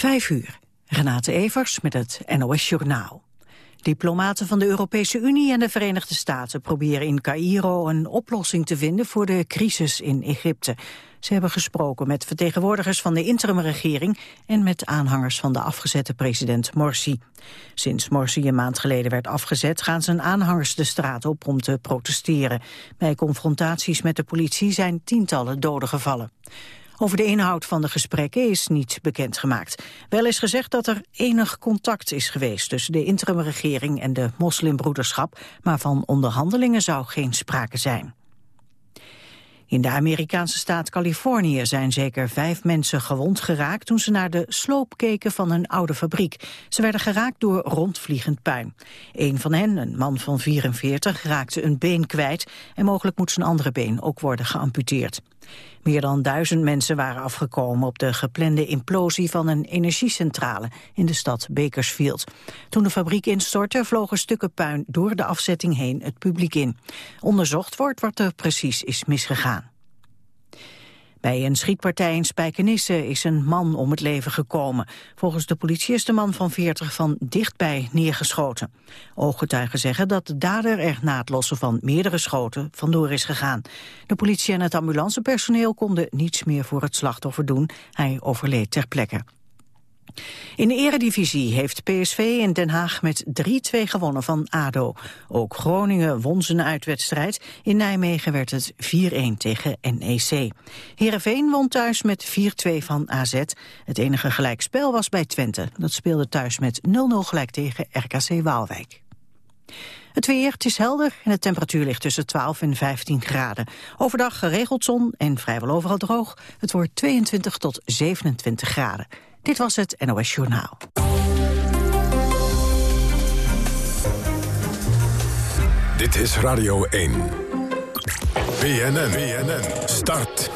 Vijf uur. Renate Evers met het NOS Journaal. Diplomaten van de Europese Unie en de Verenigde Staten proberen in Cairo een oplossing te vinden voor de crisis in Egypte. Ze hebben gesproken met vertegenwoordigers van de interimregering en met aanhangers van de afgezette president Morsi. Sinds Morsi een maand geleden werd afgezet gaan zijn aanhangers de straat op om te protesteren. Bij confrontaties met de politie zijn tientallen doden gevallen. Over de inhoud van de gesprekken is niet bekendgemaakt. Wel is gezegd dat er enig contact is geweest tussen de interimregering en de moslimbroederschap, maar van onderhandelingen zou geen sprake zijn. In de Amerikaanse staat Californië zijn zeker vijf mensen gewond geraakt toen ze naar de sloop keken van een oude fabriek. Ze werden geraakt door rondvliegend puin. Een van hen, een man van 44, raakte een been kwijt en mogelijk moet zijn andere been ook worden geamputeerd. Meer dan duizend mensen waren afgekomen op de geplande implosie van een energiecentrale in de stad Bakersfield. Toen de fabriek instortte vlogen stukken puin door de afzetting heen het publiek in. Onderzocht wordt wat er precies is misgegaan. Bij een schietpartij in Spijkenisse is een man om het leven gekomen. Volgens de politie is de man van 40 van dichtbij neergeschoten. Ooggetuigen zeggen dat de dader er na het lossen van meerdere schoten vandoor is gegaan. De politie en het ambulancepersoneel konden niets meer voor het slachtoffer doen. Hij overleed ter plekke. In de eredivisie heeft PSV in Den Haag met 3-2 gewonnen van ADO. Ook Groningen won zijn uitwedstrijd. In Nijmegen werd het 4-1 tegen NEC. Heerenveen won thuis met 4-2 van AZ. Het enige gelijkspel was bij Twente. Dat speelde thuis met 0-0 gelijk tegen RKC Waalwijk. Het weer, is helder en de temperatuur ligt tussen 12 en 15 graden. Overdag geregeld zon en vrijwel overal droog. Het wordt 22 tot 27 graden. Dit was het NOS Journaal. Dit is Radio 1. BNN, BNN, start.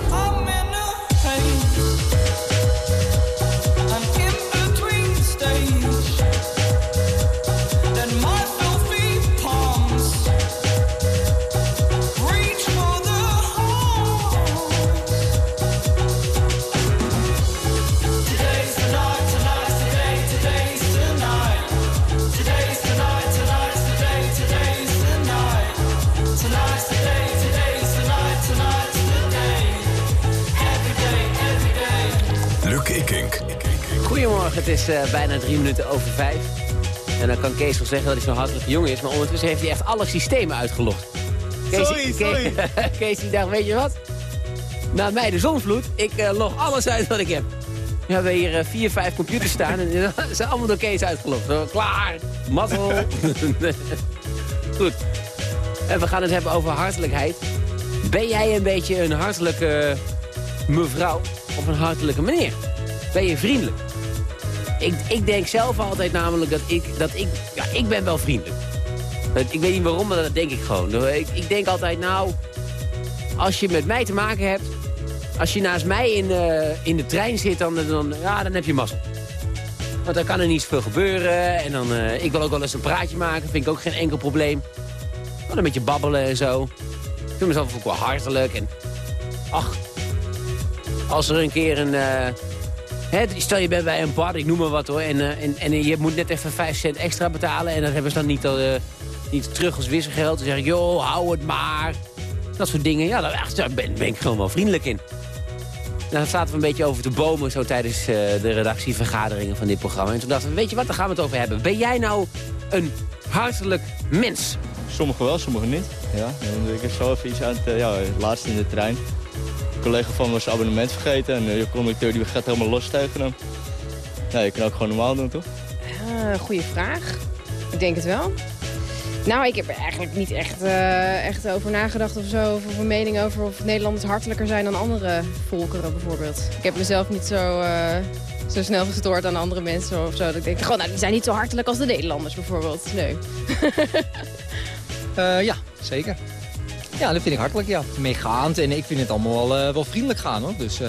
Goedemorgen, het is uh, bijna drie minuten over vijf. En dan kan Kees wel zeggen dat hij zo'n hartelijk jong is... maar ondertussen heeft hij echt alle systemen uitgelogd. Kees, sorry, sorry. Kees, die dacht, weet je wat? Na mij de zonvloed, ik uh, log alles uit wat ik heb. We hebben hier uh, vier, vijf computers staan en ze zijn allemaal door Kees uitgelogd. Zo, klaar, mazzel. Goed. En we gaan het hebben over hartelijkheid. Ben jij een beetje een hartelijke mevrouw of een hartelijke meneer? Ben je vriendelijk? Ik, ik denk zelf altijd namelijk dat ik, dat ik, ja, ik ben wel vriendelijk. Ik weet niet waarom, maar dat denk ik gewoon. Ik, ik denk altijd, nou, als je met mij te maken hebt, als je naast mij in, uh, in de trein zit, dan, dan, ja, dan heb je mazzel. Want dan kan er niet zoveel gebeuren. En dan, uh, ik wil ook wel eens een praatje maken, vind ik ook geen enkel probleem. Dan een beetje babbelen en zo. Ik vind mezelf ook wel hartelijk. En ach, als er een keer een... Uh, stel je bent bij een bar, ik noem maar wat hoor. En, uh, en, en je moet net even 5 cent extra betalen. En dat hebben ze dan niet, uh, niet terug als wisselgeld. Dan zeg ik, joh, hou het maar. Dat soort dingen. Ja, daar ben, ben ik gewoon wel vriendelijk in. Dan zaten we een beetje over te bomen zo tijdens uh, de redactievergaderingen van dit programma. En toen dachten we, weet je wat, daar gaan we het over hebben. Ben jij nou een hartelijk mens? Sommigen wel, sommigen niet. Ja, ik heb zo even iets aan het, ja, laatst in de trein collega van me was zijn abonnement vergeten. En de conducteur die gaat helemaal los tegen hem. Ja, je kan ook gewoon normaal doen, toch? Uh, goeie vraag. Ik denk het wel. Nou, ik heb er eigenlijk niet echt, uh, echt over nagedacht of zo. Of een mening over of Nederlanders hartelijker zijn dan andere volkeren bijvoorbeeld. Ik heb mezelf niet zo, uh, zo snel gestoord aan andere mensen of zo. Dat ik denk, gewoon, nou, die zijn niet zo hartelijk als de Nederlanders bijvoorbeeld. Nee. uh, ja, zeker. Ja, dat vind ik hartelijk, ja. Meegaand en ik vind het allemaal wel, uh, wel vriendelijk gaan, hoor. Dus uh,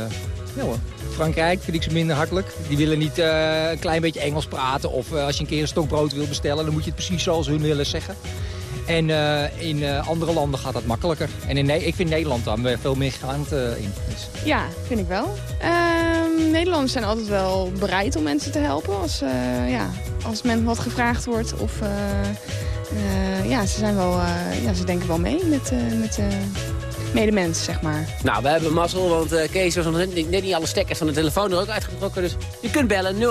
ja hoor. Frankrijk vind ik ze minder hartelijk. Die willen niet uh, een klein beetje Engels praten. Of als je een keer een stokbrood wil bestellen, dan moet je het precies zoals hun willen zeggen. En in andere landen gaat dat makkelijker. En in, ik vind Nederland daar veel meer gaand in. Dus. Ja, vind ik wel. Ehm, Nederlanders zijn altijd wel bereid om mensen te helpen als, ja, als men wat gevraagd wordt. Of uh, uh, ja, ze, zijn wel, ja, ze denken wel mee met, met medemens, zeg maar. Nou, we hebben mazzel, want uh, Kees was net, net niet alle stekkers van de telefoon er ook uitgetrokken. Dus je kunt bellen 0800-1121, 0800-1121.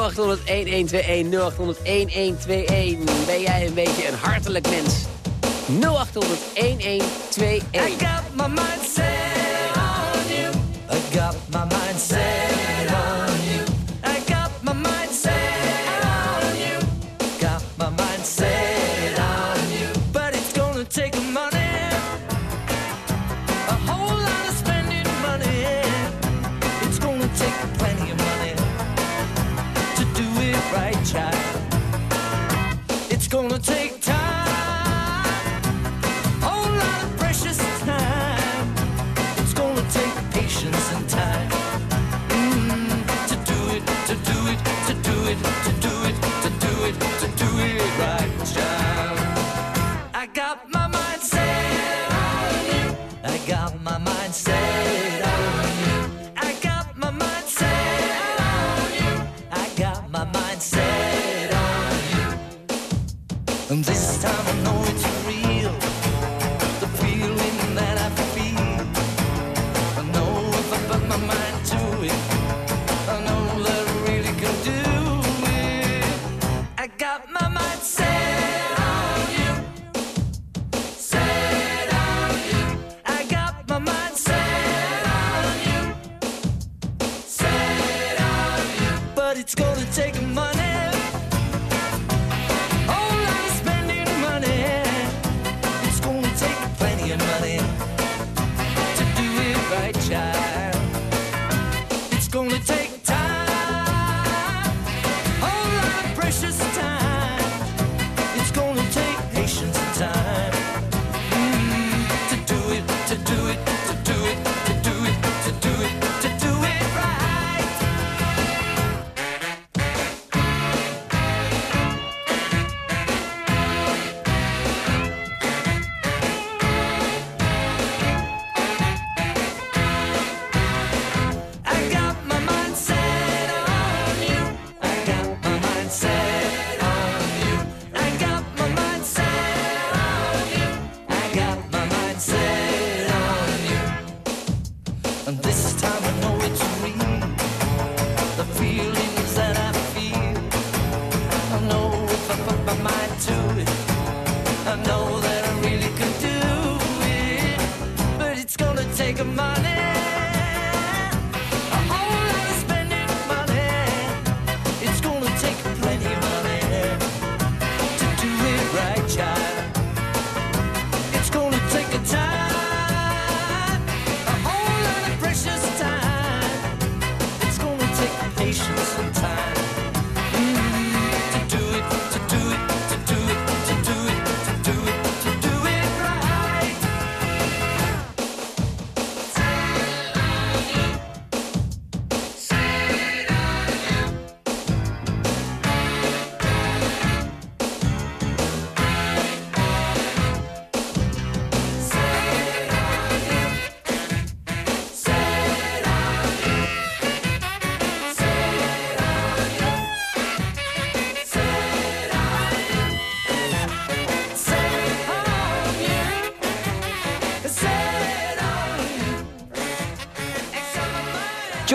Ben jij een beetje een hartelijk mens? 0800-1121. I got my mind set on you. I got my mind set A whole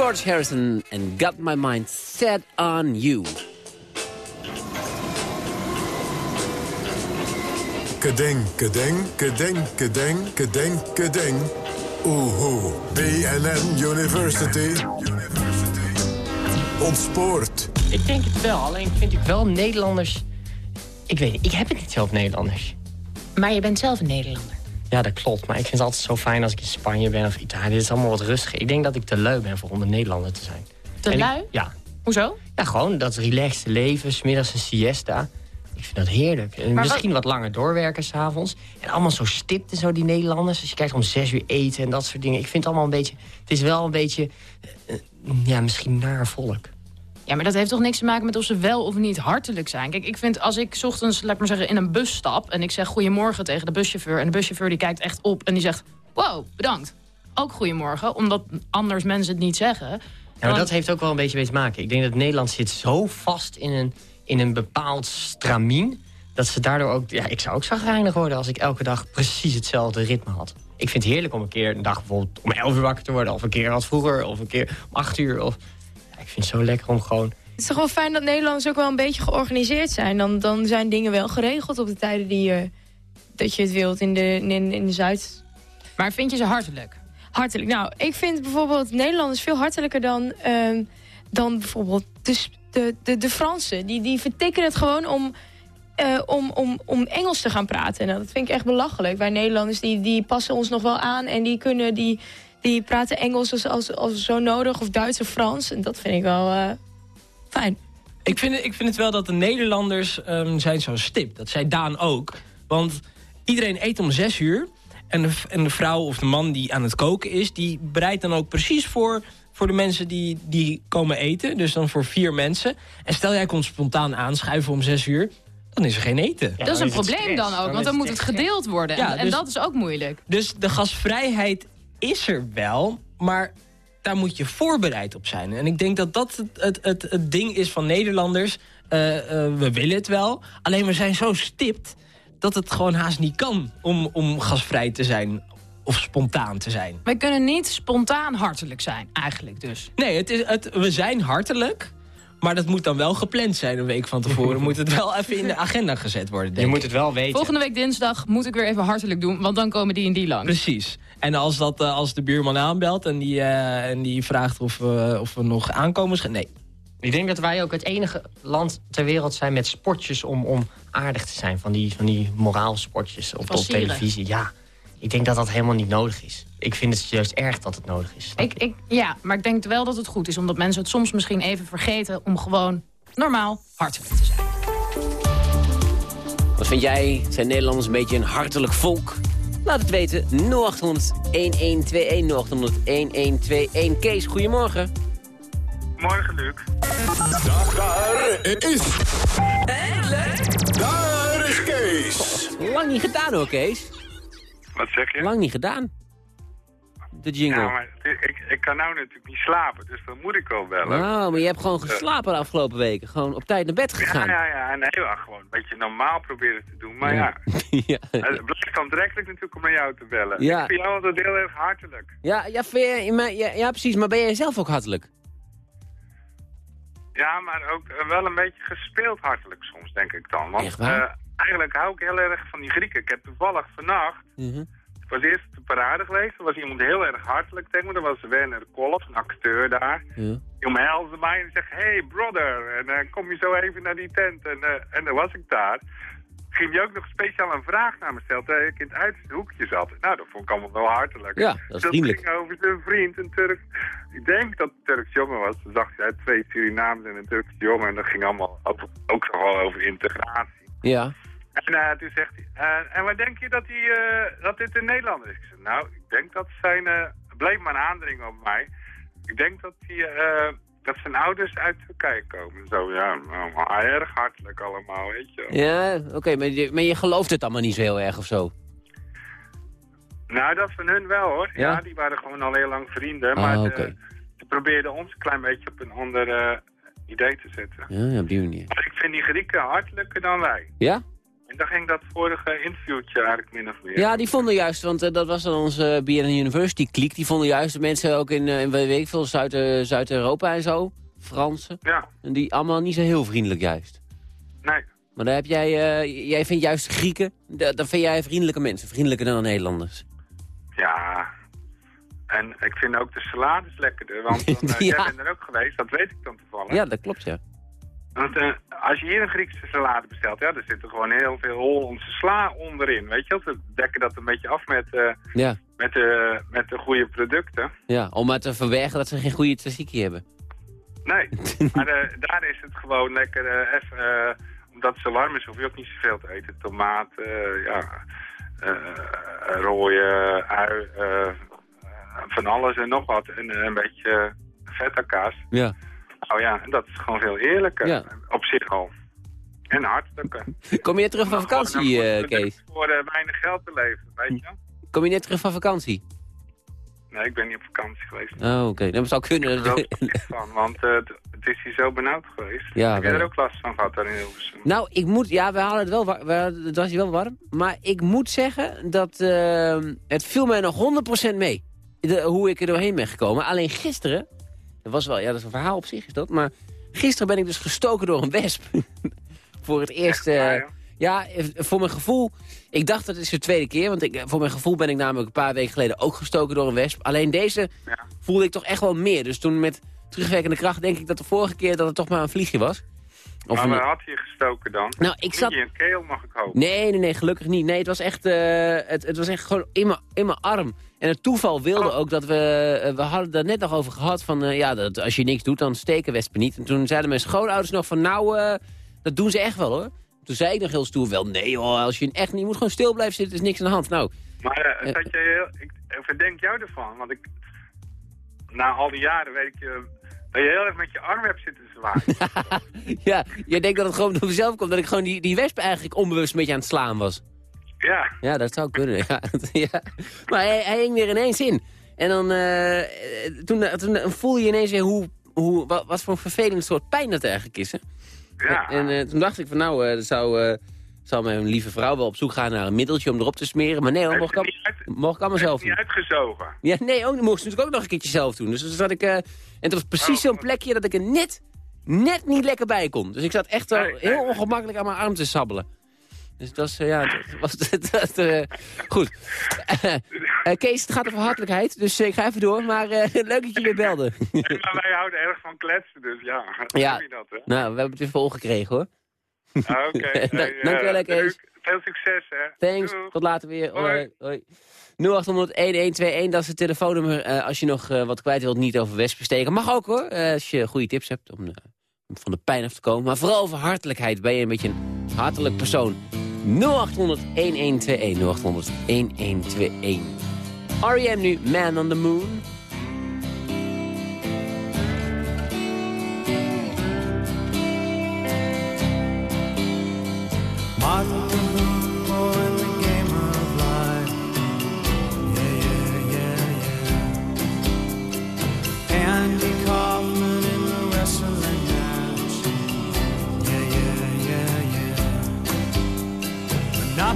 George Harrison and Got My Mind Set On You. Kedeng, kedeng, kedeng, kedeng, kedeng, kedeng. Oehoe. BNN University. Ontspoort. Ik denk het wel, alleen vind ik wel Nederlanders... Ik weet niet, ik heb het niet zo op Nederlanders. Maar je bent zelf een Nederlander. Ja, dat klopt. Maar ik vind het altijd zo fijn als ik in Spanje ben of Italië. Het is allemaal wat rustiger. Ik denk dat ik te lui ben voor om een Nederlander te zijn. Te lui? ja. Hoezo? Ja, gewoon dat relaxte leven. Smiddags een siesta. Ik vind dat heerlijk. En misschien wat... langer doorwerken s'avonds. En allemaal zo stipt en zo, die Nederlanders. Als je kijkt om zes uur eten en dat soort dingen. Ik vind het allemaal een beetje... Het is wel een beetje... Uh, ja, misschien naar volk. Ja, maar dat heeft toch niks te maken met of ze wel of niet hartelijk zijn. Kijk, ik vind als ik ochtends, laat ik maar zeggen, in een bus stap... en ik zeg goedemorgen tegen de buschauffeur... en de buschauffeur die kijkt echt op en die zegt... wow, bedankt. Ook goedemorgen, omdat anders mensen het niet zeggen. Ja, maar dat heeft ook wel een beetje mee te maken. Ik denk dat Nederland zit zo vast in een, in een bepaald stramien... dat ze daardoor ook... Ja, ik zou ook zagrijnig worden als ik elke dag precies hetzelfde ritme had. Ik vind het heerlijk om een keer een dag bijvoorbeeld om 11 uur wakker te worden... of een keer wat vroeger, of een keer om 8 uur. Of... Ik vind het zo lekker om gewoon... Het is toch wel fijn dat Nederlanders ook wel een beetje georganiseerd zijn. Dan, dan zijn dingen wel geregeld op de tijden die je, dat je het wilt in de, in, in de Zuid. Maar vind je ze hartelijk? Hartelijk. Nou, ik vind bijvoorbeeld Nederlanders veel hartelijker dan, ehm, dan bijvoorbeeld de, de, de, de Fransen. Die, die vertikken het gewoon om, eh, om, om, om Engels te gaan praten. Nou, dat vind ik echt belachelijk. Wij Nederlanders die, die passen ons nog wel aan en die kunnen die, die praten Engels als, als, als zo nodig of Duits of Frans. En dat vind ik wel uh, fijn. Ik vind, het, ik vind het wel dat de Nederlanders um, zijn zo stip. Dat zei Daan ook. Want iedereen eet om zes uur. En de, en de vrouw of de man die aan het koken is... die bereidt dan ook precies voor voor de mensen die, die komen eten. Dus dan voor vier mensen. En stel jij komt spontaan aanschuiven om zes uur... dan is er geen eten. Ja, dat is een probleem dan ook, want dan moet het gedeeld worden. Ja, en, dus, dat is ook moeilijk. Dus de gasvrijheid is er wel, maar daar moet je voorbereid op zijn. En ik denk dat dat het, het, het, het ding is van Nederlanders. Uh, uh, we willen het wel, alleen we zijn zo stipt dat het gewoon haast niet kan om, om gasvrij te zijn of spontaan te zijn. Wij kunnen niet spontaan hartelijk zijn, eigenlijk dus. Nee, het is, het, we zijn hartelijk, maar dat moet dan wel gepland zijn een week van tevoren. moet het wel even in de agenda gezet worden, denk Je moet het wel weten. Volgende week dinsdag moet ik weer even hartelijk doen, want dan komen die en die langs. Precies. En als, dat, uh, als de buurman aanbelt en die, uh, en die vraagt of, uh, of we nog aankomen... Nee, ik denk dat wij ook het enige land ter wereld zijn met sportjes om, om aardig te zijn. Van die, van die moraalsportjes op, op televisie. Ja, ik denk dat dat helemaal niet nodig is. Ik vind het juist erg dat het nodig is. Ik, ik, ja, maar ik denk wel dat het goed is. Omdat mensen het soms misschien even vergeten om gewoon normaal hartelijk te zijn. Wat vind jij? Zijn Nederlanders een beetje een hartelijk volk? Laat het weten. 0800 1121 0800 1121. Kees, goedemorgen. Morgen, Luc. Daar, daar is... Eindelijk. Daar is Kees. Lang niet gedaan hoor, Kees. Wat zeg je? Lang niet gedaan. De jingle. Ja, maar ik, ik kan nou natuurlijk niet slapen, dus dan moet ik wel bellen. Oh, maar je hebt gewoon geslapen de afgelopen weken. Gewoon op tijd naar bed gegaan. Ja, ja, ja. Nee, gewoon een beetje normaal proberen te doen. Maar ja, ja. het blijft aantrekkelijk natuurlijk om naar jou te bellen. Ja. Ik vind jou altijd heel erg hartelijk. Ja, ja, je, maar, ja, ja, precies. Maar ben jij zelf ook hartelijk? Ja, maar ook uh, wel een beetje gespeeld hartelijk soms, denk ik dan. Want uh, eigenlijk hou ik heel erg van die Grieken. Ik heb toevallig vannacht, mm -hmm. Ik was eerst de parade geweest, er was iemand heel erg hartelijk tegen me. Dat was Werner Kolf, een acteur daar. Ja. Die omhelsde mij en zegt, hey brother, en uh, kom je zo even naar die tent. En, en dan was ik daar ging hij ook nog speciaal een vraag naar me stellen terwijl ik in het uiterste hoekje zat. Nou, dat vond ik allemaal wel hartelijk. Ja, dat is vriendelijk. ging over zijn vriend, een Turk. Ik denk dat het een Turks jongen was. Dan zag hij twee Surinamers en een Turks jongen. En dat ging allemaal over, ook wel over integratie. Ja. En uh, toen zegt hij, uh, en wat denk je dat, hij, uh, dat dit een Nederlander is? Ik nou, ik denk dat zijn, bleef maar een aandringen op mij. Ik denk dat hij dat zijn ouders uit Turkije komen. Zo, ja, nou, erg hartelijk allemaal, weet je Ja, oké, okay, maar, je, maar je gelooft het allemaal niet zo heel erg of zo? Nou, dat van hun wel, hoor. Ja, ja die waren gewoon al heel lang vrienden. Ah, maar de, okay. ze probeerden ons een klein beetje op een ander uh, idee te zetten. Ja, op die manier. Maar ik vind die Grieken hartelijker dan wij. Ja? En daar ging dat vorige interviewtje eigenlijk min of meer. Ja, die vonden juist, want uh, dat was dan onze uh, BNN University kliek. Die vonden juist de mensen ook in, uh, in weet ik veel, Zuid-Europa en zo. Fransen. Ja. En die allemaal niet zo heel vriendelijk juist. Nee. Maar dan heb jij, jij vindt juist Grieken, dan vind jij vriendelijke mensen. Vriendelijker dan Nederlanders. Ja. En ik vind ook de salades lekkerder. Want dan, ja. jij bent er ook geweest, dat weet ik dan toevallig. Ja, dat klopt, ja. Want uh, als je hier een Griekse salade bestelt, ja, er zit er gewoon heel veel Hollandse sla onderin. Weet je, we dekken dat een beetje af met, uh, ja. met, uh, met de goede producten. Ja, om maar te verbergen dat ze geen goede tzatziki hebben. Nee, maar daar is het gewoon lekker even, omdat het zo warm is, hoef je ook niet zoveel te eten. Tomaten, ja, rode ui, van alles en nog wat. En een beetje feta kaas. Ja. Nou ja, dat is gewoon veel eerlijker. Ja. Op zich al. En hartelijker. Kom je terug van vakantie, uh, Kees? Voor uh, weinig geld te leven, weet je Kom je net terug van vakantie? Nee, ik ben niet op vakantie geweest. Oh, oké. Dat zou kunnen. Ik er ook niet van, want uh, het is hier zo benauwd geweest. Ja, Heb jij er ook last van gehad daar in Hilversum? Nou, ik moet... Ja, we hadden het wel... We, het was hier wel warm. Maar ik moet zeggen dat uh, het viel mij nog 100% mee. De, hoe ik er doorheen ben gekomen. Alleen gisteren... Dat was wel... Ja, dat is een verhaal op zich is dat. Maar gisteren ben ik dus gestoken door een wesp. Voor het eerst... Uh, ja, voor mijn gevoel... Ik dacht dat het is de tweede keer. Want ik, voor mijn gevoel ben ik namelijk een paar weken geleden ook gestoken door een wesp. Alleen deze ja. voelde ik toch echt wel meer. Dus toen met terugwerkende kracht denk ik dat de vorige keer dat het toch maar een vliegje was. Of maar waar had je gestoken dan? Nou, ik zat... in je keel, mag ik hopen? Nee, nee, nee, gelukkig niet. Nee, het was echt, uh, het, het was echt gewoon in mijn, in mijn arm. En het toeval wilde oh. ook dat we... Uh, we hadden daar net nog over gehad van... Uh, ja, dat als je niks doet, dan steken wespen niet. En toen zeiden mijn schoonouders nog van... Nou, dat doen ze echt wel, hoor. Toen zei ik nog heel stoer wel... Nee, hoor, als je echt niet... Je moet gewoon stil blijven zitten, is niks aan de hand. Nou... Maar uh, dat je ik verdenk jou ervan, want ik... Na al die jaren weet ik je dat je heel erg met je arm hebt zitten zwaaien. ja, jij denkt dat het gewoon door mezelf komt. Dat ik gewoon die, die wesp eigenlijk onbewust met je aan het slaan was. Ja. Ja, dat zou kunnen. Ja. ja. Maar hij, hij hing weer ineens in. En dan uh, toen, toen voel je ineens weer hoe, hoe, wat, wat voor een vervelend soort pijn dat eigenlijk is. Hè? Ja. En, en uh, toen dacht ik van nou, dat zou zal mijn lieve vrouw wel op zoek gaan naar een middeltje om erop te smeren. Maar nee hoor, mocht ik, mocht ik allemaal zelf doen. niet uitgezogen? Ja, nee, ook, mocht ik natuurlijk ook nog een keertje zelf doen. Dus zat ik, uh, en het was precies oh. zo'n plekje dat ik er net, net niet lekker bij kon. Dus ik zat echt wel heel ongemakkelijk aan mijn arm te sabbelen. Dus dat was, uh, ja, dat was dat, uh, goed. Kees, het gaat over hartelijkheid, dus ik ga even door. Maar leuk dat je weer belde. maar wij houden erg van kletsen, dus ja. Ja, dat, hè? nou, we hebben het weer volgekregen hoor. Ah, Oké. Okay. Dank je wel, Kees. Veel succes, hè. Thanks. Tot later weer. Hoi. Hoi. 0800-1121, dat is het telefoonnummer. Uh, als je nog uh, wat kwijt wilt, niet over wespen steken. Mag ook hoor, uh, als je goede tips hebt om, van de pijn af te komen. Maar vooral over hartelijkheid. Ben je een beetje een hartelijk persoon. 0800-1121. 0800-1121. R.E.M. nu, Man on the Moon.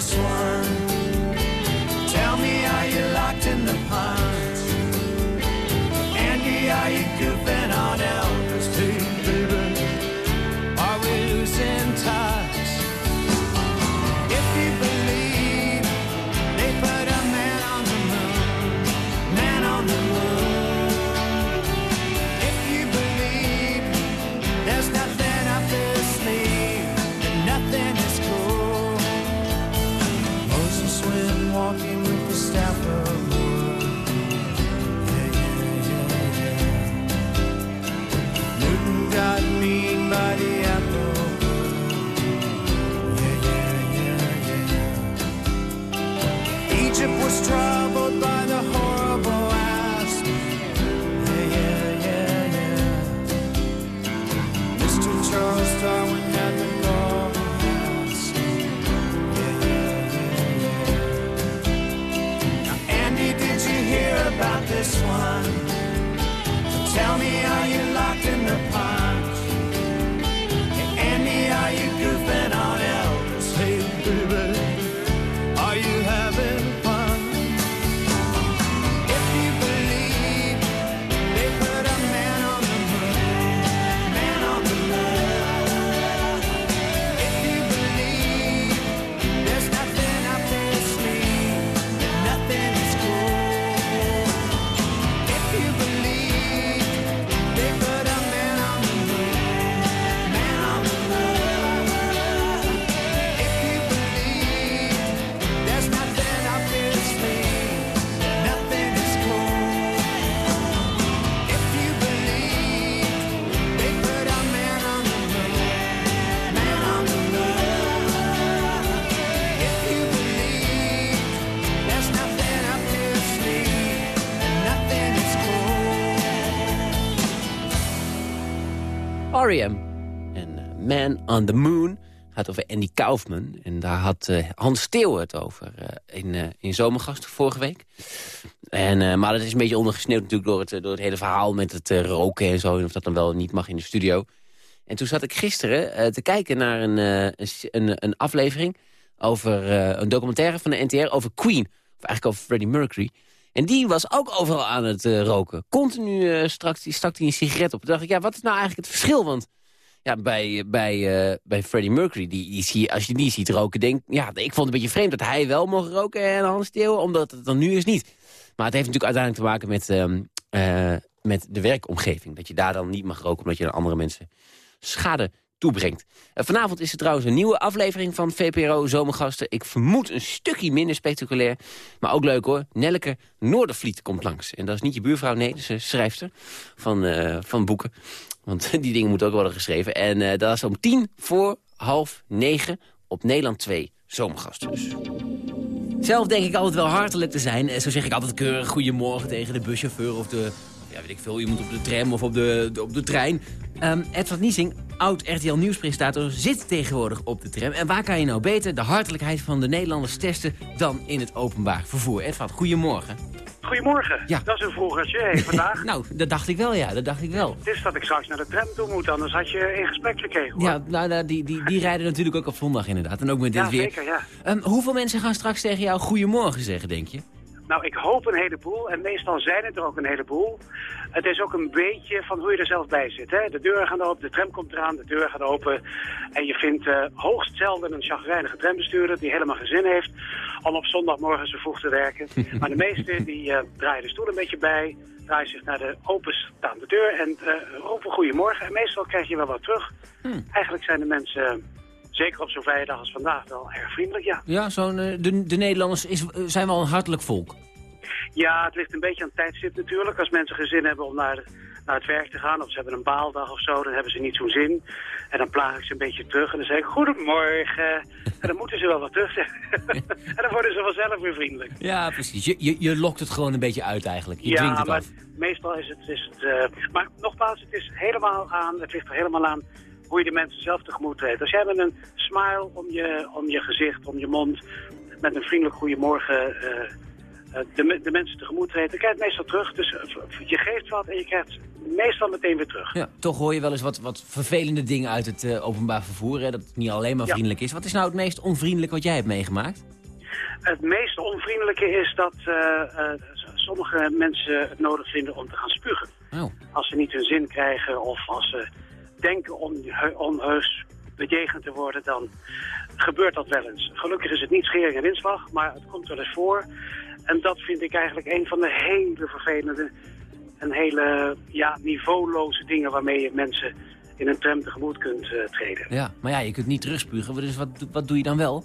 this one? On the Moon gaat over Andy Kaufman. En daar had eh, Hans Steeuw het over eh, in, eh, in Zomergast vorige week. En, maar dat is een beetje ondergesneeuwd natuurlijk door het, door het hele verhaal met het roken en zo. En of dat dan wel niet mag in de studio. En toen zat ik gisteren te kijken naar een, een, een, aflevering... over een documentaire van de NTR over Queen. Of eigenlijk over Freddie Mercury. En die was ook overal aan het roken. Continu stak, die, stak hij een sigaret op. Toen dacht ik, ja, wat is nou eigenlijk het verschil? Want ja, bij, bij, eh, bij Freddie Mercury, die, die als je die ziet roken... Denk, ja, ik vond het een beetje vreemd dat hij wel mocht roken en Hans Steeuwen... omdat het dan nu is niet. Maar het heeft natuurlijk uiteindelijk te maken met, ehm, eh, met de werkomgeving. Dat je daar dan niet mag roken omdat je dan andere mensen schade toebrengt. Vanavond is er trouwens een nieuwe aflevering van VPRO Zomergasten. Ik vermoed een stukje minder spectaculair. Maar ook leuk hoor. Nelleke Noordervliet komt langs. En dat is niet je buurvrouw, nee, dat is schrijfster van, eh, van boeken. Want die dingen moeten ook worden geschreven. En eh, dat is om tien voor half negen op Nederland 2. Zomergasten dus. Zelf denk ik altijd wel hartelijk te zijn. Eh, Zo zeg ik altijd keurig goedemorgen tegen de buschauffeur of de... Ja, weet ik veel, iemand op de tram of op de, de- op de trein. Ehm Edward Niesing, oud RTL Nieuwspresentator, zit tegenwoordig op de tram. En waar kan je nou beter de hartelijkheid van de Nederlanders testen... dan in het openbaar vervoer? Edward, goedemorgen. Goedemorgen. Ja. Dat is een vroegertje hey, vandaag. Nou, dat dacht ik wel, ja. Dat dacht ik wel. Het is dat ik straks naar de tram toe moet, anders had je in gesprek gekregen. Ja, nou, nou, die, die, die rijden natuurlijk ook op zondag inderdaad. En ook met dit Ja, weer. zeker, ja. Ehm, hoeveel mensen gaan straks tegen jou goedemorgen zeggen, denk je? Nou, ik hoop een heleboel en meestal zijn het er ook een heleboel. Het is ook een beetje van hoe je er zelf bij zit. Hè? De deuren gaan open, de tram komt eraan, de deur gaat open. En je vindt eh, hoogst zelden een chagrijnige trambestuurder die helemaal geen zin heeft om op zondagmorgen zo vroeg te werken. maar de meesten die eh, draaien de stoel een beetje bij, draaien zich naar de openstaande deur en eh, roepen goedemorgen. En meestal krijg je wel wat terug. Eigenlijk zijn de mensen, zeker op zo'n vrije dag als vandaag, wel erg vriendelijk, ja. Ja, zo'n, eh, de, de Nederlanders is, eh, zijn wel een hartelijk volk. Ja, het ligt een beetje aan het tijdstip natuurlijk. Als mensen geen zin hebben om naar, naar het werk te gaan... of ze hebben een baaldag of zo, dan hebben ze niet zo'n zin. En dan plaag ik ze een beetje terug en dan zeg ik goedemorgen. En dan moeten ze wel wat terug zeggen. en dan worden ze vanzelf weer vriendelijk. Ja, precies. Je, je, je lokt het gewoon een beetje uit eigenlijk. Je dwingt ja, het maar af. meestal is het... Is het eh, maar nogmaals, het is helemaal aan, het ligt er helemaal aan hoe je de mensen zelf tegemoet treedt. Als jij met een smile om je, om je gezicht, om je mond, met een vriendelijk goedemorgen... eh, eh, de, de mensen tegemoet treedt, dan krijg je het meestal terug. Dus eh, je geeft wat en je krijgt meestal meteen weer terug. Ja, toch hoor je wel eens wat, wat vervelende dingen uit het openbaar vervoer. Hè? Dat het niet alleen maar Ja. vriendelijk is. Wat is nou het meest onvriendelijk wat jij hebt meegemaakt? Het meest onvriendelijke is dat sommige mensen het nodig vinden om te gaan spugen. Oh. Als ze niet hun zin krijgen of als ze denken om he- onheus bejegend te worden, dan gebeurt dat wel eens. Gelukkig is het niet schering en inslag, maar het komt wel eens voor. En dat vind ik eigenlijk een van de hele vervelende en hele ja, niveauloze dingen waarmee je mensen in een tram tegemoet kunt eh, treden. Ja, maar ja, je kunt niet terugspugen. Dus wat, wat doe je dan wel?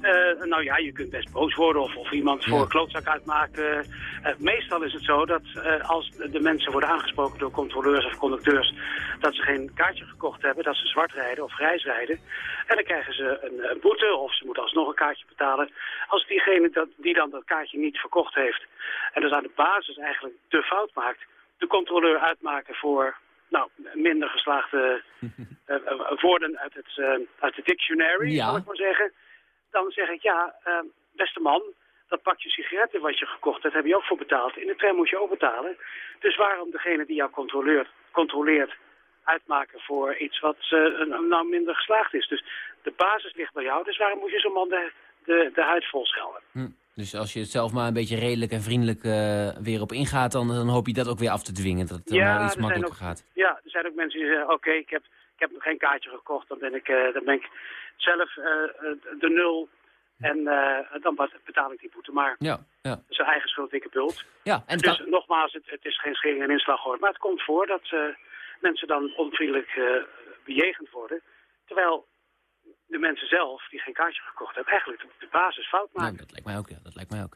Eh, nou ja, je kunt best boos worden of, of iemand voor Ja. een klootzak uitmaken. Eh, meestal is het zo dat eh, als de mensen worden aangesproken door controleurs of conducteurs... dat ze geen kaartje gekocht hebben, dat ze zwart rijden of grijs rijden. En dan krijgen ze een, een boete of ze moeten alsnog een kaartje betalen. Als diegene dat, die dan dat kaartje niet verkocht heeft... en dus aan de basis eigenlijk de fout maakt... de controleur uitmaken voor nou, minder geslaagde eh, eh, woorden uit het, eh, uit de dictionary, Ja. zal ik maar zeggen dan zeg ik, ja, eh, beste man, dat pakje sigaretten wat je gekocht hebt, heb je ook voor betaald. In de tram moet je ook betalen. Dus waarom degene die jou controleert, controleert uitmaken voor iets wat eh, nou minder geslaagd is? Dus de basis ligt bij jou, dus waarom moet je zo'n man de, de, de huid vol schelden? Hm. Dus als je het zelf maar een beetje redelijk en vriendelijk eh, weer op ingaat... Dan, dan hoop je dat ook weer af te dwingen. Dat het allemaal iets er makkelijker ook, gaat. Ja, er zijn ook mensen die zeggen, oké, ik, heb, ik heb nog geen kaartje gekocht. Dan ben ik, eh, dan ben ik zelf eh, eh, de nul en eh, dan bet- betaal ik die boete maar. Ja, ja. Een eigen schuld, dikke bult. Ja, en dus nogmaals, het, het is geen schering en inslag hoor. Maar het komt voor dat mensen dan onvriendelijk bejegend worden. Terwijl de mensen zelf, die geen kaartje gekocht hebben, eigenlijk de, de basis fout maken. Dat lijkt mij ook, ja. Dat lijkt mij ook.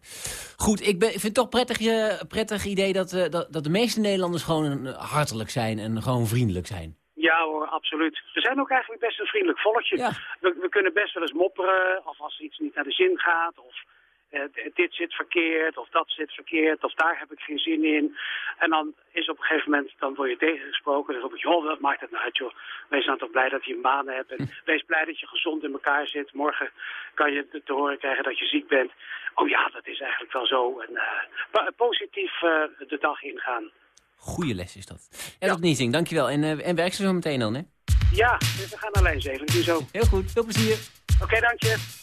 Goed, ik, ben, ik vind het toch prettig, je, prettig idee dat, dat, dat de meeste Nederlanders gewoon hartelijk zijn en gewoon vriendelijk zijn. Ja hoor, absoluut. We zijn ook eigenlijk best een vriendelijk volkje. We, we kunnen best wel eens mopperen, of als iets niet naar de zin gaat, of eh, dit zit verkeerd of dat zit verkeerd of daar heb ik geen zin in. En dan is op een gegeven moment, dan word je tegengesproken. Dan roep je, joh, wat maakt het nou uit joh. Wees nou toch blij dat je een baan hebt. En wees blij dat je gezond in elkaar zit. Morgen kan je te- te horen krijgen dat je ziek bent. Oh ja, dat is eigenlijk wel zo. En eh, positief eh, de dag ingaan. Goeie les is dat. En dat Niesing, dankjewel. En, eh, en werk ze zo meteen dan, hè? Ja, dus we gaan naar lijn 17 zo. Heel goed, veel plezier. Oké, dank je.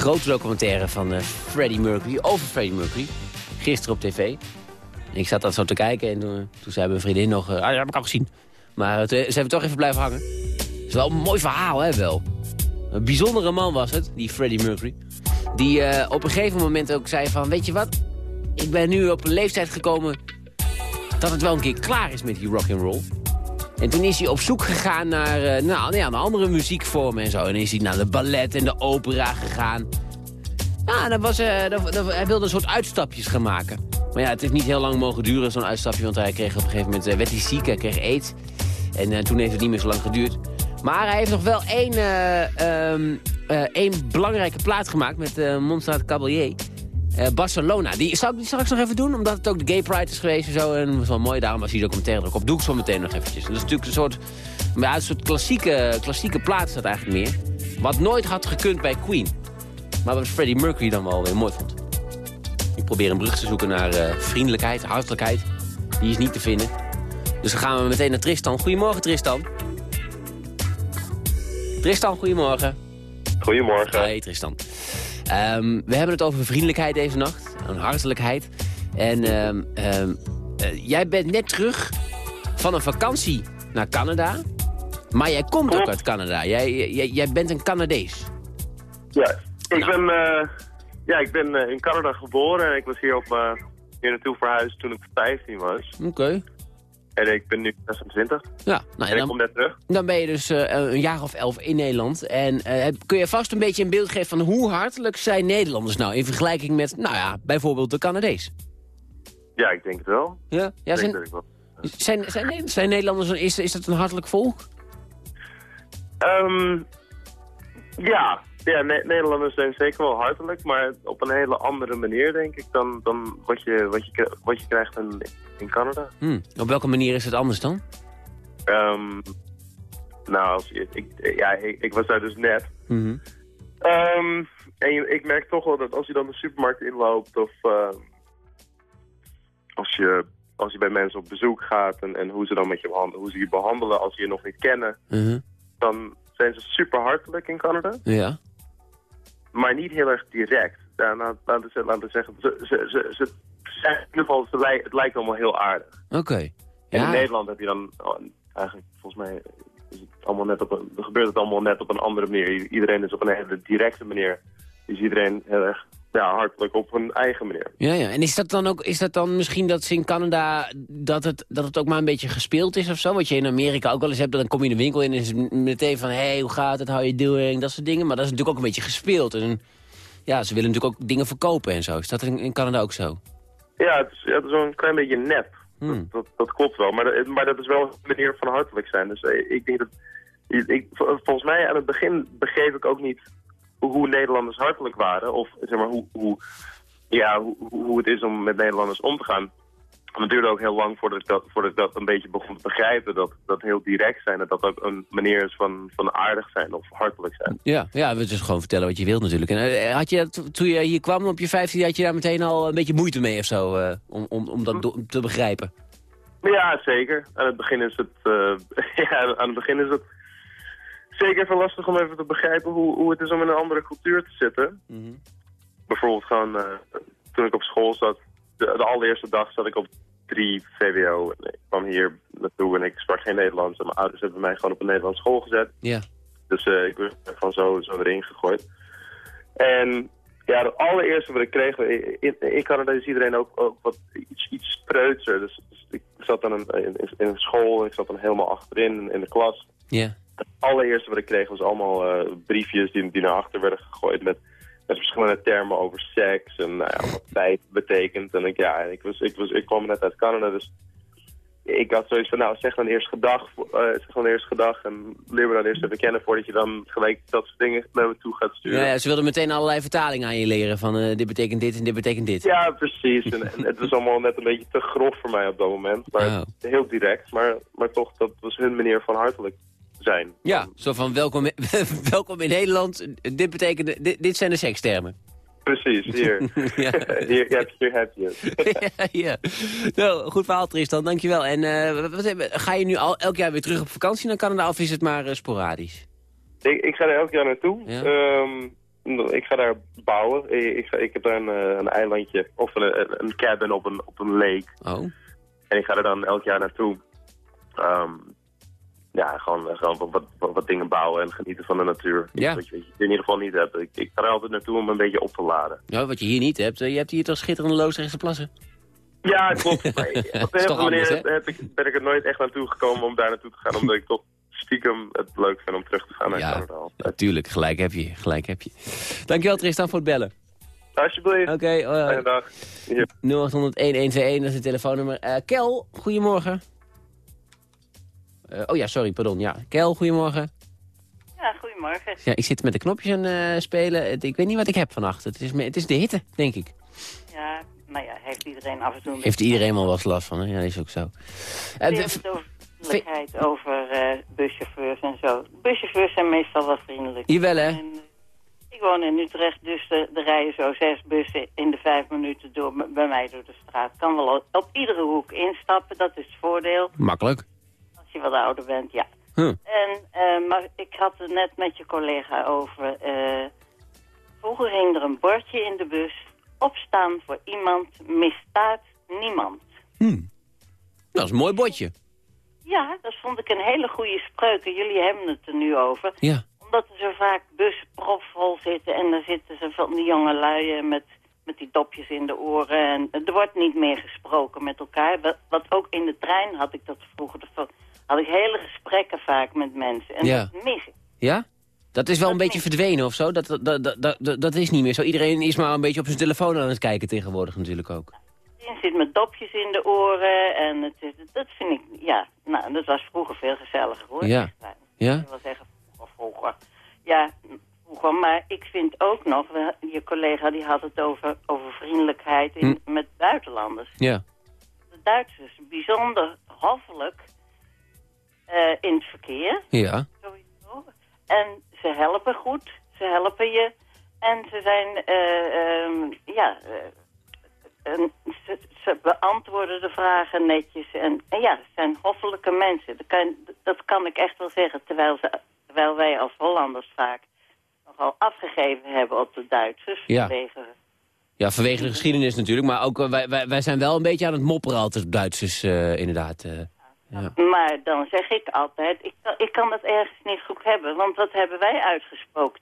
Grote documentaire van eh, Freddie Mercury, over Freddie Mercury. Gisteren op tv. Ik zat dat zo te kijken en toen, toen zei mijn vriendin nog... eh, ah, dat heb ik al gezien. Maar eh, ze hebben toch even blijven hangen. Het is wel een mooi verhaal, hè, wel. Een bijzondere man was het, die Freddie Mercury. Die eh, op een gegeven moment ook zei van... Weet je wat, ik ben nu op een leeftijd gekomen... dat het wel een keer klaar is met die rock and roll. En toen is hij op zoek gegaan naar, eh, nou, ja, naar andere muziekvormen en zo. En is hij naar de ballet en de opera gegaan. Ja, dat was, eh, dat, hij wilde een soort uitstapjes gaan maken. Maar ja, het heeft niet heel lang mogen duren, zo'n uitstapje. Want hij kreeg op een gegeven moment, eh, werd hij ziek, hij kreeg aids. En toen heeft het niet meer zo lang geduurd. Maar hij heeft nog wel één, eh, één belangrijke plaat gemaakt met eh Montserrat Caballé. Eh, Barcelona. Die zou ik die straks nog even doen, omdat het ook de Gay Pride is geweest en zo. En dat was wel mooi, daarom was die documentaire er ook op. Doe ik zo meteen nog eventjes. En dat is natuurlijk een soort, ja, een soort klassieke, klassieke plaat is dat eigenlijk meer. Wat nooit had gekund bij Queen. Maar wat Freddie Mercury dan wel weer mooi vond. Ik probeer een brug te zoeken naar eh, vriendelijkheid, hartelijkheid. Die is niet te vinden. Dus dan gaan we meteen naar Tristan. Goedemorgen, Tristan. Tristan, goedemorgen. Goedemorgen. Hey, Tristan. Ehm, we hebben het over vriendelijkheid deze nacht. En hartelijkheid. En ehm, ehm, eh, jij bent net terug van een vakantie naar Canada. Maar jij komt ook uit Canada. Jij, jij, jij bent een Canadees. Ja, ik ben, eh, ja, ik ben eh, in Canada geboren en ik was hier, op, hier naartoe verhuisd toen ik 15 was. Oké. En ik ben nu 26. Ja, nou, en en ik dan, kom net terug. dan ben je dus eh, een jaar of elf in Nederland. En eh, kun je vast een beetje een beeld geven van hoe hartelijk zijn Nederlanders nou... in vergelijking met, nou ja, bijvoorbeeld de Canadees? Ja, ik denk het wel. Ja, ja zijn, wel. zijn, zijn, zijn Nederlanders, een- is, is dat een hartelijk volk? Ehm, ja, ja Ne- Nederlanders zijn zeker wel hartelijk, maar op een hele andere manier denk ik dan, dan wat, je, wat, je, wat je krijgt in, in Canada. Hm, op welke manier is het anders dan? Ehm, nou, als je, ik, ja, ik, ik was daar dus net. Mhm. Ehm, en je- ik merk toch wel dat als je dan de supermarkt inloopt of ehm, als, je, als je bij mensen op bezoek gaat en, en hoe ze dan met je behandelen, hoe ze je behandelen als ze je nog niet kennen, Mhm. dan zijn ze super hartelijk in Canada, Ja. Maar niet heel erg direct. Nou, laten, we, laten we zeggen, ze, ze, ze, ze zijn in ieder geval, ze het lijkt allemaal heel aardig. Oké. Ja. in Nederland heb je dan oh, eigenlijk volgens mij is het allemaal net op een, gebeurt het allemaal net op een andere manier. Iedereen is op een hele directe manier. Is iedereen heel erg ja, hartelijk op hun eigen manier. Ja, ja. En is dat dan ook, is dat dan misschien dat ze in Canada, dat het, dat het ook maar een beetje gespeeld is of zo? Wat je in Amerika ook wel eens hebt, dan kom je in de winkel in en is het meteen van, hé, hey, hoe gaat het, how you doing, dat soort dingen. Maar dat is natuurlijk ook een beetje gespeeld. En ja, ze willen natuurlijk ook dingen verkopen en zo. Is dat in, in Canada ook zo? Ja, het is, het is wel een klein beetje nep. Hmm. Dat, dat klopt wel. Maar, dat- maar dat is wel een manier van hartelijk zijn. Dus eh, ik denk dat... Ik, ik- vol- volgens mij aan het begin begreep ik ook niet hoe, Nederlanders hartelijk waren. Of zeg maar hoe, hoe, ja, hoe, hoe het is om met Nederlanders om te gaan. En het duurde ook heel lang voordat ik dat, voordat ik dat een beetje begon te begrijpen. Dat, dat heel direct zijn. En dat ook een manier is van, van aardig zijn of hartelijk zijn. Ja, ja, we dus gewoon vertellen wat je wilt natuurlijk. En eh, had je dat, toen je hier kwam op je 15, had je daar meteen al een beetje moeite mee of zo, eh, om, om, om dat te begrijpen? Ja, zeker. Aan het begin is het, eh, ja, aan het begin is het zeker even lastig om even te begrijpen hoe, hoe het is om in een andere cultuur te zitten. Bijvoorbeeld gewoon, eh, toen ik op school zat, de, de allereerste dag zat ik op 3 VWO. En ik kwam hier naartoe en ik sprak geen Nederlands. En mijn ouders hebben mij gewoon op een Nederlandse school gezet. Ja. Dus eh, ik werd van zo, zo erin gegooid. En ja, het allereerste wat ik kreeg, in, in Canada is iedereen ook, ook wat iets, iets spreutser. Dus, dus ik zat dan in, in, school, ik zat dan helemaal achterin in de klas. Ja. Het allereerste wat ik kreeg was allemaal eh, briefjes die, die naar achter werden gegooid met, met verschillende termen over seks en nou ja, wat tijd betekent. En ik, ja, ik, was, ik, was, ik kwam net uit Canada, dus ik had zoiets van, nou zeg dan eerst gedag, eh, zeg dan eerst gedag en leer me dan eerst even kennen voordat je dan gelijk dat soort dingen naar me toe gaat sturen. Ja, ja, ze wilden meteen allerlei vertalingen aan je leren. Van dit betekent dit en dit betekent dit. Ja, precies. En, en het was allemaal net een beetje te grof voor mij op dat moment. Maar Oh. heel direct. Maar, maar toch, dat was hun manier van hartelijk zijn. Ja, zo van welkom, welkom in Nederland. Dit betekent, dit, dit zijn de sekstermen. Precies, hier. Ja. hier, heb je- hier heb je het. ja, ja. Nou, goed verhaal Tristan, dankjewel. En eh, wat, ga je nu al elk jaar weer terug op vakantie naar Canada of is het maar eh, sporadisch? Ik, ik ga er elk jaar naartoe. Ja. Ehm, ik ga daar bouwen. Ik, ik heb daar een, eh, een eilandje of een, een cabin op een, op een lake. Oh. En ik ga er dan elk jaar naartoe. Ehm, ja, gewoon, gewoon wat, wat, wat, dingen bouwen en genieten van de natuur. Ja. Wat je, wat je in ieder geval niet hebt. Ik, ik ga er altijd naartoe om een beetje op te laden. Nou, wat je hier niet hebt. eh, Je hebt hier toch schitterende Loosdrechtse plassen? Ja, klopt. Op een of andere manier ben ik er nooit echt naartoe gekomen om daar naartoe te gaan. Omdat ik toch stiekem het leuk vind om terug te gaan naar Ja, Canada. natuurlijk. Gelijk heb je. Gelijk heb je. Dankjewel Tristan voor het bellen. Alsjeblieft. Oké, eh, Fijne dag. Hier. 0800-1121, dat is het telefoonnummer. Eh, Kel, goedemorgen. Eh, oh ja, sorry, pardon. Ja. Kel, goedemorgen. Ja, goedemorgen. Ja, ik zit met de knopjes aan eh spelen. Ik weet niet wat ik heb vannacht. Het is, het is de hitte, denk ik. Ja, nou ja, heeft iedereen af en toe Heeft iedereen wel wat last van, hè? Ja, is ook zo. We Eh, vriendelijkheid, over buschauffeurs en zo. Buschauffeurs zijn meestal wel vriendelijk. Jawel, hè? En, ik woon in Utrecht, dus er er rijden zo zes bussen in de vijf minuten door, bij mij door de straat. Kan wel op, op iedere hoek instappen, dat is het voordeel. Makkelijk. Je wat ouder bent, ja. Huh. En, eh, maar ik had het net met je collega over... eh, vroeger hing er een bordje in de bus. Opstaan voor iemand misstaat niemand. Dat is een mooi bordje. Ja, dat vond ik een hele goede spreuk. En jullie hebben het er nu over. Ja. Omdat er zo vaak bussen propvol zitten. En dan zitten ze van die jonge luien met, met die dopjes in de oren. En er wordt niet meer gesproken met elkaar. Wat, wat ook in de trein had ik dat vroeger. Had ik hele gesprekken vaak met mensen. En Ja. dat mis ik. Ja? Dat is wel een beetje verdwenen of zo? Dat, dat, dat, dat, dat, is niet meer zo. Iedereen is maar een beetje op zijn telefoon aan het kijken tegenwoordig natuurlijk ook. Je zit met dopjes in de oren. En het is, dat vind ik, ja, nou, dat was vroeger veel gezelliger hoor. Ja. Ja? Ik wil zeggen, vroeger, vroeger. Ja, vroeger. Maar ik vind ook nog, je collega die had het over, over vriendelijkheid in, met buitenlanders. Ja. De Duitsers, bijzonder hoffelijk eh, in het verkeer. Ja. Sowieso. En ze helpen goed, ze helpen je. En ze zijn, eh, ehm, ja, eh, en ze, ze beantwoorden de vragen netjes. En, en ja, ze zijn hoffelijke mensen. Dat kan, dat kan ik echt wel zeggen. Terwijl, ze, terwijl wij als Hollanders vaak nogal afgegeven hebben op de Duitsers. Ja. Vanwege, Ja, vanwege de geschiedenis natuurlijk. Maar ook, wij, wij, wij zijn wel een beetje aan het mopperen altijd Duitsers, inderdaad. eh. Ja. Maar dan zeg ik altijd, ik kan, ik kan dat ergens niet goed hebben. Want wat hebben wij uitgespookt?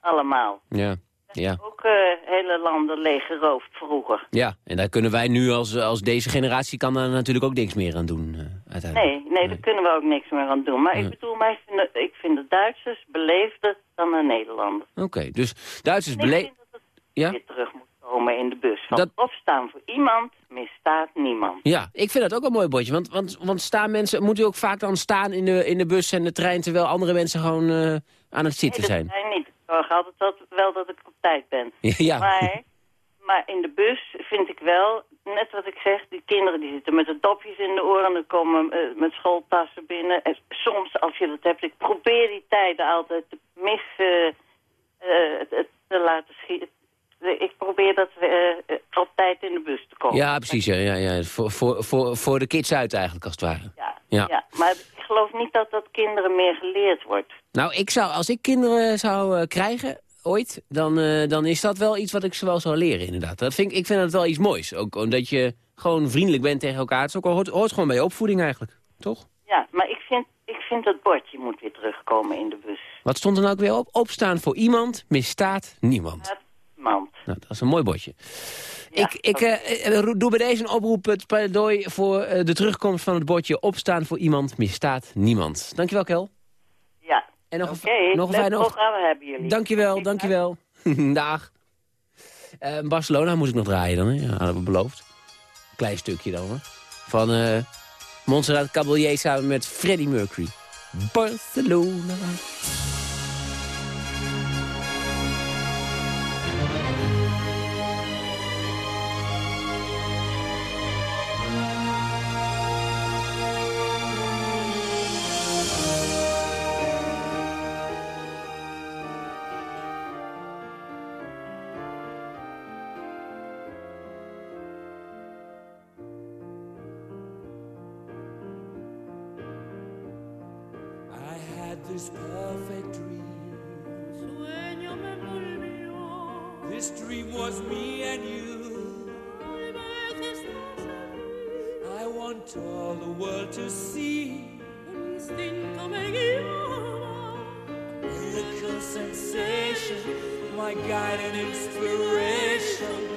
Allemaal. Ja. Ja. Ook eh, hele landen leeggeroofd vroeger. ja, en daar kunnen wij nu als, als deze generatie kan daar natuurlijk ook niks meer aan doen. eh, uiteindelijk. Nee, nee, daar kunnen we ook niks meer aan doen. Maar ik bedoel, mij vinden, ik vind de Duitsers beleefder dan de Nederlanders. Oké, dus Duitsers En ik bele... vind dat het Ja? weer terug moet komen in de bus. Van Dat- opstaan voor iemand, misstaat niemand. Ja, ik vind dat ook een mooi bordje. Want, want, want staan mensen, moet u ook vaak dan staan in de, in de bus en de trein... terwijl andere mensen gewoon eh, aan het zitten nee, zijn? zijn niet. Ik zorg altijd dat, wel dat ik op tijd ben. Ja. Maar, maar in de bus vind ik wel, net wat ik zeg, die kinderen die zitten met de dopjes in de oren... en dan komen eh, met schooltassen binnen. En soms, als je dat hebt, ik probeer die tijden altijd te mis eh, te laten schieten. Ik probeer dat we eh, op tijd in de bus te komen. Ja, precies. Ja, ja, ja. Voor, voor, voor, voor de kids uit eigenlijk, als het ware. Ja, Ja. ja. maar ik geloof niet dat dat kinderen meer geleerd wordt. Nou, ik zou, als ik kinderen zou eh, krijgen, ooit... Dan, eh, dan is dat wel iets wat ik ze wel zou leren, inderdaad. Dat vind ik, ik vind dat wel iets moois. Ook omdat je gewoon vriendelijk bent tegen elkaar. Het is ook, al- hoort, hoort gewoon bij je opvoeding eigenlijk, toch? Ja, maar ik vind, ik vind dat bordje moet weer terugkomen in de bus. Wat stond er nou ook weer op? Opstaan voor iemand, misstaat niemand. Nou, dat is een mooi bordje. ik ik eh, eh, doe bij deze een oproep het pleidooi voor eh, de terugkomst van het bordje... opstaan voor iemand, misstaat niemand. Dankjewel, Kel. Ja. En nog Oké, een, nog een fijne ochtend. programma hebben jullie. Dankjewel, dankjewel. Dag. Barcelona moet ik nog draaien dan, hè? Ja, we beloofd. Klein stukje dan, hoor. Van eh Montserrat Caballé samen met Freddie Mercury. Barcelona. To see. Miracle sensation, my guide and inspiration.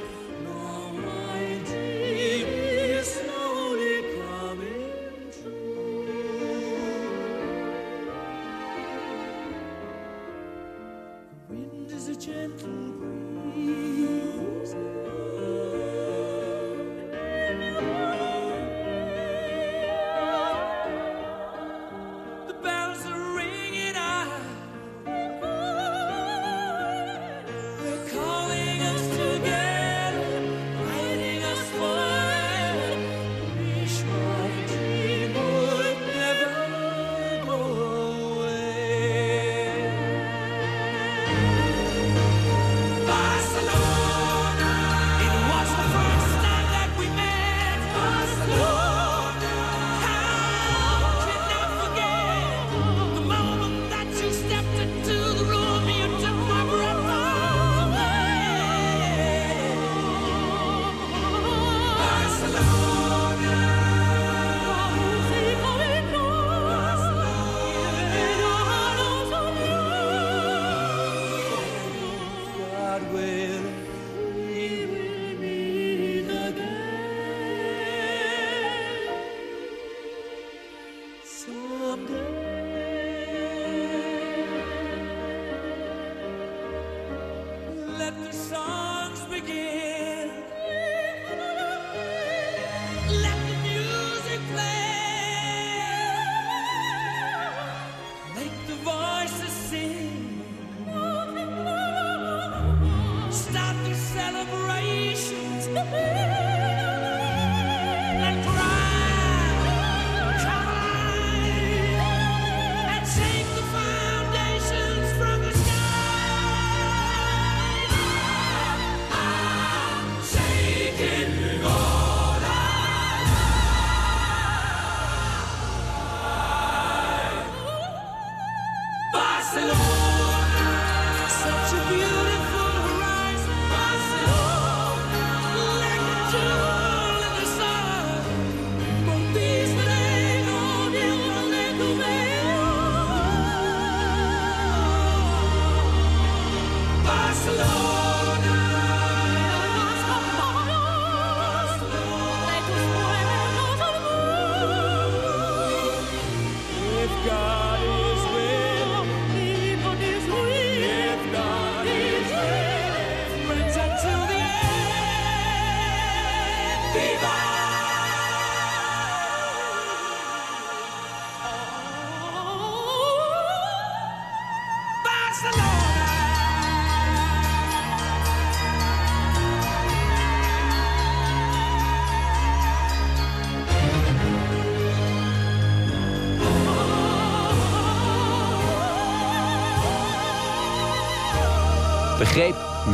Celebrations.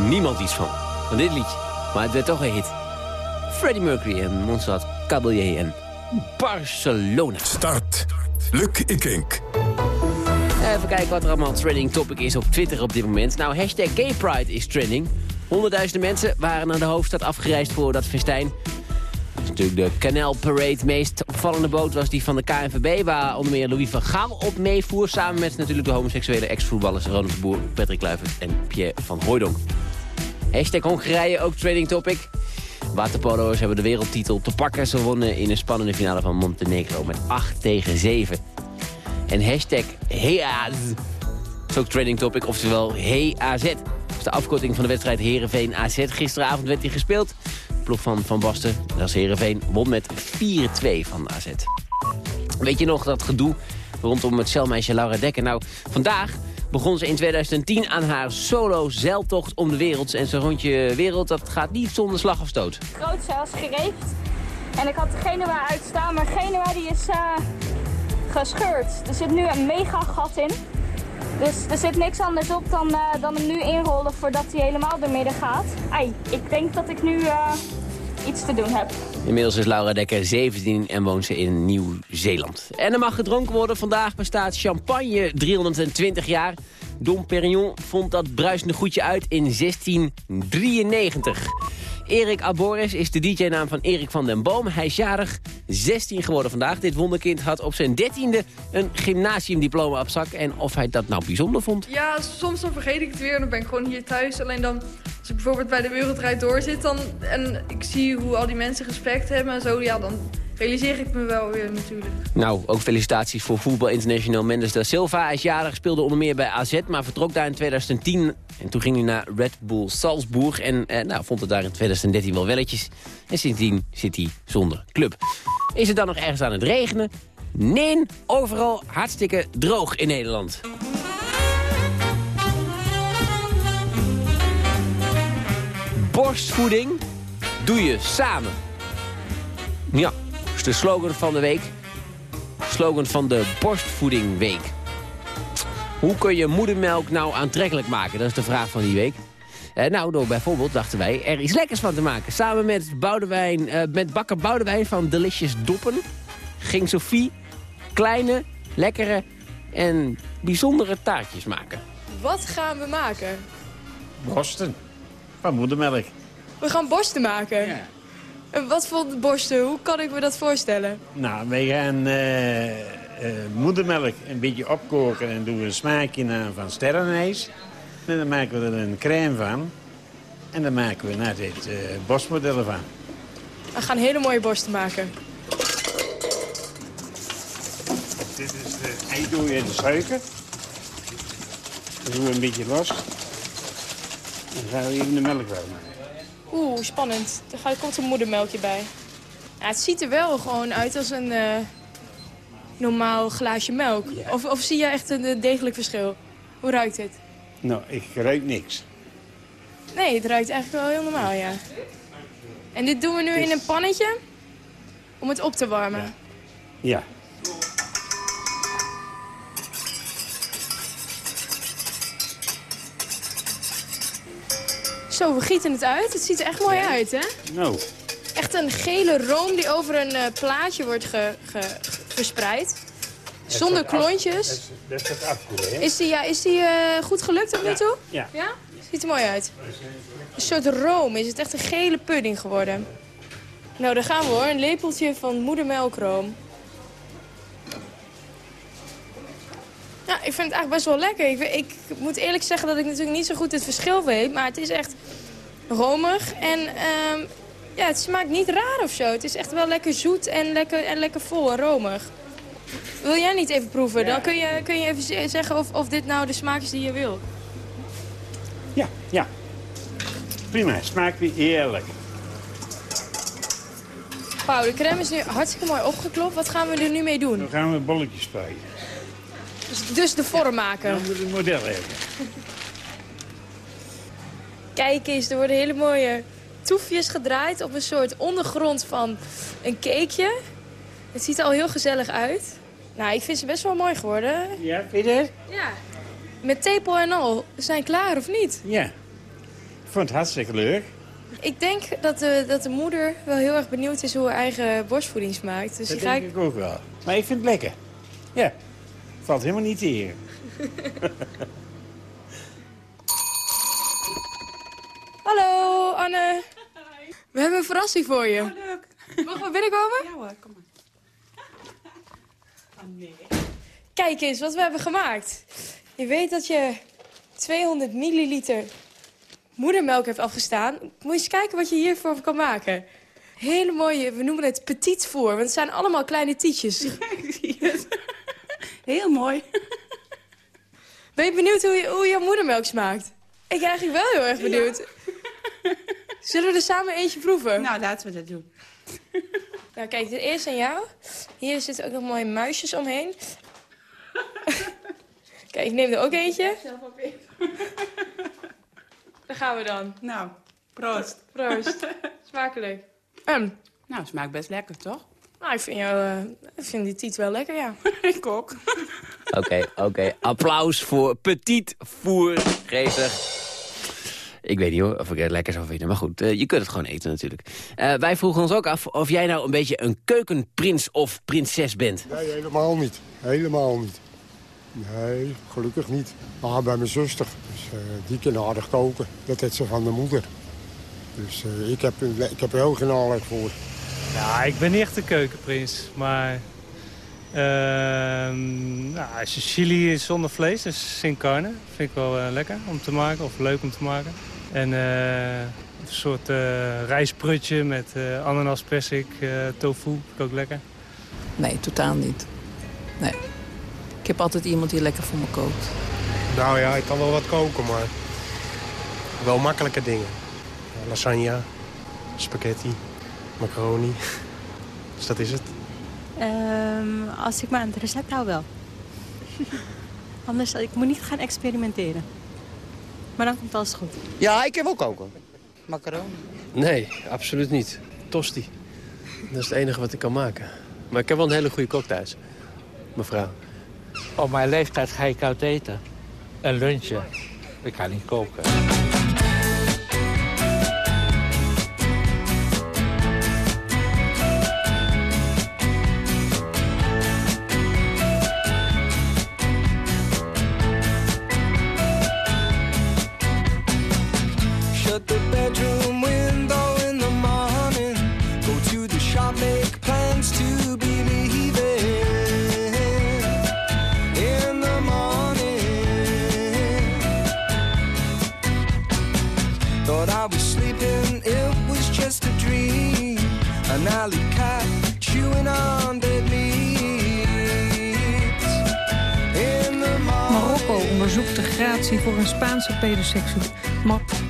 Niemand iets van. Van dit liedje. Maar het werd toch een hit. Freddie Mercury en Montserrat Caballé en Barcelona. Start. Luc Ikink. Even kijken wat er allemaal trending topic is op Twitter op dit moment. Nou, hashtag Gay Pride is trending. Honderdduizenden mensen waren naar de hoofdstad afgereisd voor dat festijn. Dat is natuurlijk de Canal Parade. meest opvallende boot was die van de KNVB... waar onder meer Louis van Gaal op meevoer... samen met natuurlijk de homoseksuele ex-voetballers Ronald de Boer, Patrick Kluivert en Pierre van Hooijdonk. Hashtag Hongarije, ook trending topic. Waterpolo'ers hebben de wereldtitel te pakken. Ze wonnen in een spannende finale van Montenegro met 8 tegen 7. En hashtag HEAZ is ook trending topic, oftewel HEAZ. Dat is de afkorting van de wedstrijd Heerenveen-AZ. Gisteravond werd die gespeeld. De ploeg van Van Basten, dat is Heerenveen, won met 4-2 van AZ. Weet je nog dat gedoe rondom het zeilmeisje Laura Dekker? Nou, vandaag begon ze in 2010 aan haar solo zeiltocht om de wereld. En zo'n rondje wereld, dat gaat niet zonder slag of stoot. groot zelfs gereefd. En ik had Genua uitstaan, maar Genua die is eh, gescheurd. Er zit nu een mega gat in. Dus er zit niks anders op dan, eh, dan hem nu inrollen voordat hij helemaal door midden gaat. Ik denk dat ik nu eh, iets te doen heb. Inmiddels is Laura Dekker 17 en woont ze in Nieuw-Zeeland. En er mag gedronken worden. Vandaag bestaat champagne 320 jaar. Dom Perignon vond dat bruisende goedje uit in 1693. Erik Aboris is de DJ-naam van Erik van den Boom. Hij is jarig 16 geworden vandaag. Dit wonderkind had op zijn 13e een gymnasiumdiploma op zak. En of hij dat nou bijzonder vond? Ja, soms dan vergeet ik het weer en dan ben ik gewoon hier thuis. Alleen dan, als ik bijvoorbeeld bij de Wereldrijd door zit dan, en ik zie hoe al die mensen respect hebben en zo, ja, dan realiseer ik me wel weer natuurlijk. Nou, ook felicitaties voor voetbal international Mendes da Silva. Hij is jarig, speelde onder meer bij AZ, maar vertrok daar in 2010. En toen ging hij naar Red Bull Salzburg en eh, nou, vond het daar in 2013 wel welletjes. En sindsdien zit hij zonder club. Is het dan nog ergens aan het regenen? Nee, overal hartstikke droog in Nederland. Borstvoeding doe je samen. Ja, dat is de slogan van de week. Slogan van de Borstvoedingweek. Hoe kun je moedermelk nou aantrekkelijk maken? Dat is de vraag van die week. Eh, nou, door bijvoorbeeld, dachten wij, er iets lekkers van te maken. Samen met, Boudewijn, eh, met bakker Boudewijn van Delicious Doppen... ging Sophie kleine, lekkere en bijzondere taartjes maken. Wat gaan we maken? Borsten. Van moedermelk. We gaan borsten maken. En wat voor borsten? Hoe kan ik me dat voorstellen? Nou, wij gaan eh, eh, moedermelk een beetje opkoken en doen een smaakje aan van sterrenijs. En dan maken we er een crème van. En dan maken we naar dit eh borstmodellen van. We gaan hele mooie borsten maken. Dit is de ei doe je in de suiker. Dan doen we een beetje los. Dan gaan we even de melk wel maken. Oeh, spannend. Er gaat- komt een moedermelkje bij. Ja, het ziet er wel gewoon uit als een eh, normaal glaasje melk. Of, of zie je echt een degelijk verschil? Hoe ruikt het? Nou, ik ruik niks. Nee, het ruikt eigenlijk wel heel normaal, ja. En dit doen we nu in een pannetje om het op te warmen. Ja. Zo, we gieten het uit. Het ziet er echt mooi uit, hè? Nou, Echt een gele room die over een eh, plaatje wordt ge- ge- verspreid. Zonder klontjes. dat is het afkoelen, hè? Is die, ja, is die eh, goed gelukt tot nu toe? Ja. Ja? Ziet er mooi uit. Een soort room is het echt een gele pudding geworden. Nou, daar gaan we hoor. Een lepeltje van moedermelkroom. Ik vind het eigenlijk best wel lekker. Ik, ik moet eerlijk zeggen dat ik natuurlijk niet zo goed het verschil weet. Maar het is echt romig. En ehm, ja, het smaakt niet raar of zo. Het is echt wel lekker zoet en lekker, en lekker vol en romig. Wil jij niet even proeven? Dan kun je, kun je even zeggen of, of dit nou de smaak is die je wil. Ja, ja. Prima, smaakt weer heerlijk. Pauw, de crème is nu hartstikke mooi opgeklopt. Wat gaan we er nu mee doen? Dan gaan we bolletjes spuien. Dus, dus de vorm maken. Dan moet het model hebben. Kijk eens, er worden hele mooie toefjes gedraaid op een soort ondergrond van een cakeje. Het ziet er al heel gezellig uit. Nou, ik vind ze best wel mooi geworden. Ja, vind je dat? Ja. Met tepel en al. Zijn klaar, of niet? Ja. Ik vond het hartstikke leuk. Ik denk dat de, dat de moeder wel heel erg benieuwd is hoe haar eigen borstvoeding smaakt. Dus dat die ga denk ik... ik ook wel. Maar ik vind het lekker. Ja. Valt helemaal niet tegen. Hallo, Anne. We hebben een verrassing voor je. leuk. Mogen we binnenkomen? Ja hoor, kom maar. Kijk eens wat we hebben gemaakt. Je weet dat je 200 milliliter moedermelk hebt afgestaan. Moet je eens kijken wat je hiervoor kan maken. Hele mooie, we noemen het petit voer, want het zijn allemaal kleine tietjes. Heel mooi. Ben je benieuwd hoe, je, hoe jouw moedermelk smaakt? Ik ben eigenlijk wel heel erg benieuwd. Zullen we er samen eentje proeven? Nou, laten we dat doen. Nou, kijk, dit eerst aan jou. Hier zitten ook nog mooie muisjes omheen. kijk, ik neem er ook eentje. Daar gaan we dan. Nou, proost. Proost. Smakelijk. Um, nou, smaakt best lekker, toch? Nou, ik vind, jou, eh, ik vind die tiet wel lekker, ja. ik ook. Oké, oké. Applaus voor Petit Voer. Geestig. Ik weet niet hoor, of ik het lekker zou vinden. Maar goed, eh, je kunt het gewoon eten natuurlijk. Eh, wij vroegen ons ook af of jij nou een beetje een keukenprins of prinses bent. Nee, helemaal niet. Helemaal niet. Nee, gelukkig niet. Maar bij mijn zuster, dus, eh, die kan aardig koken. Dat heeft ze van de moeder. Dus eh, ik, heb, ik heb er heel geen aanleg voor. Ja, ik ben niet echt een keukenprins, maar... ehm nou, als je chili zonder vlees, dus sin carne, vind ik wel eh, lekker om te maken, of leuk om te maken. En eh, een soort eh rijstprutje met eh, ananas, persik, eh, tofu, vind ik ook lekker. Nee, totaal niet. Nee. Ik heb altijd iemand die lekker voor me kookt. Nou ja, ik kan wel wat koken, maar wel makkelijke dingen. Lasagne, spaghetti, macaroni. Dus dat is het. Ehm, als ik maar aan het recept hou wel. Anders, ik moet niet gaan experimenteren. Maar dan komt alles goed. Ja, ik heb wel koken. Macaroni. Nee, absoluut niet. Tosti. Dat is het enige wat ik kan maken. Maar ik heb wel een hele goede kok thuis. Mevrouw. Op mijn leeftijd ga ik uit eten. En lunchen. Ik ga niet koken. Voor een Spaanse pedoseksueel.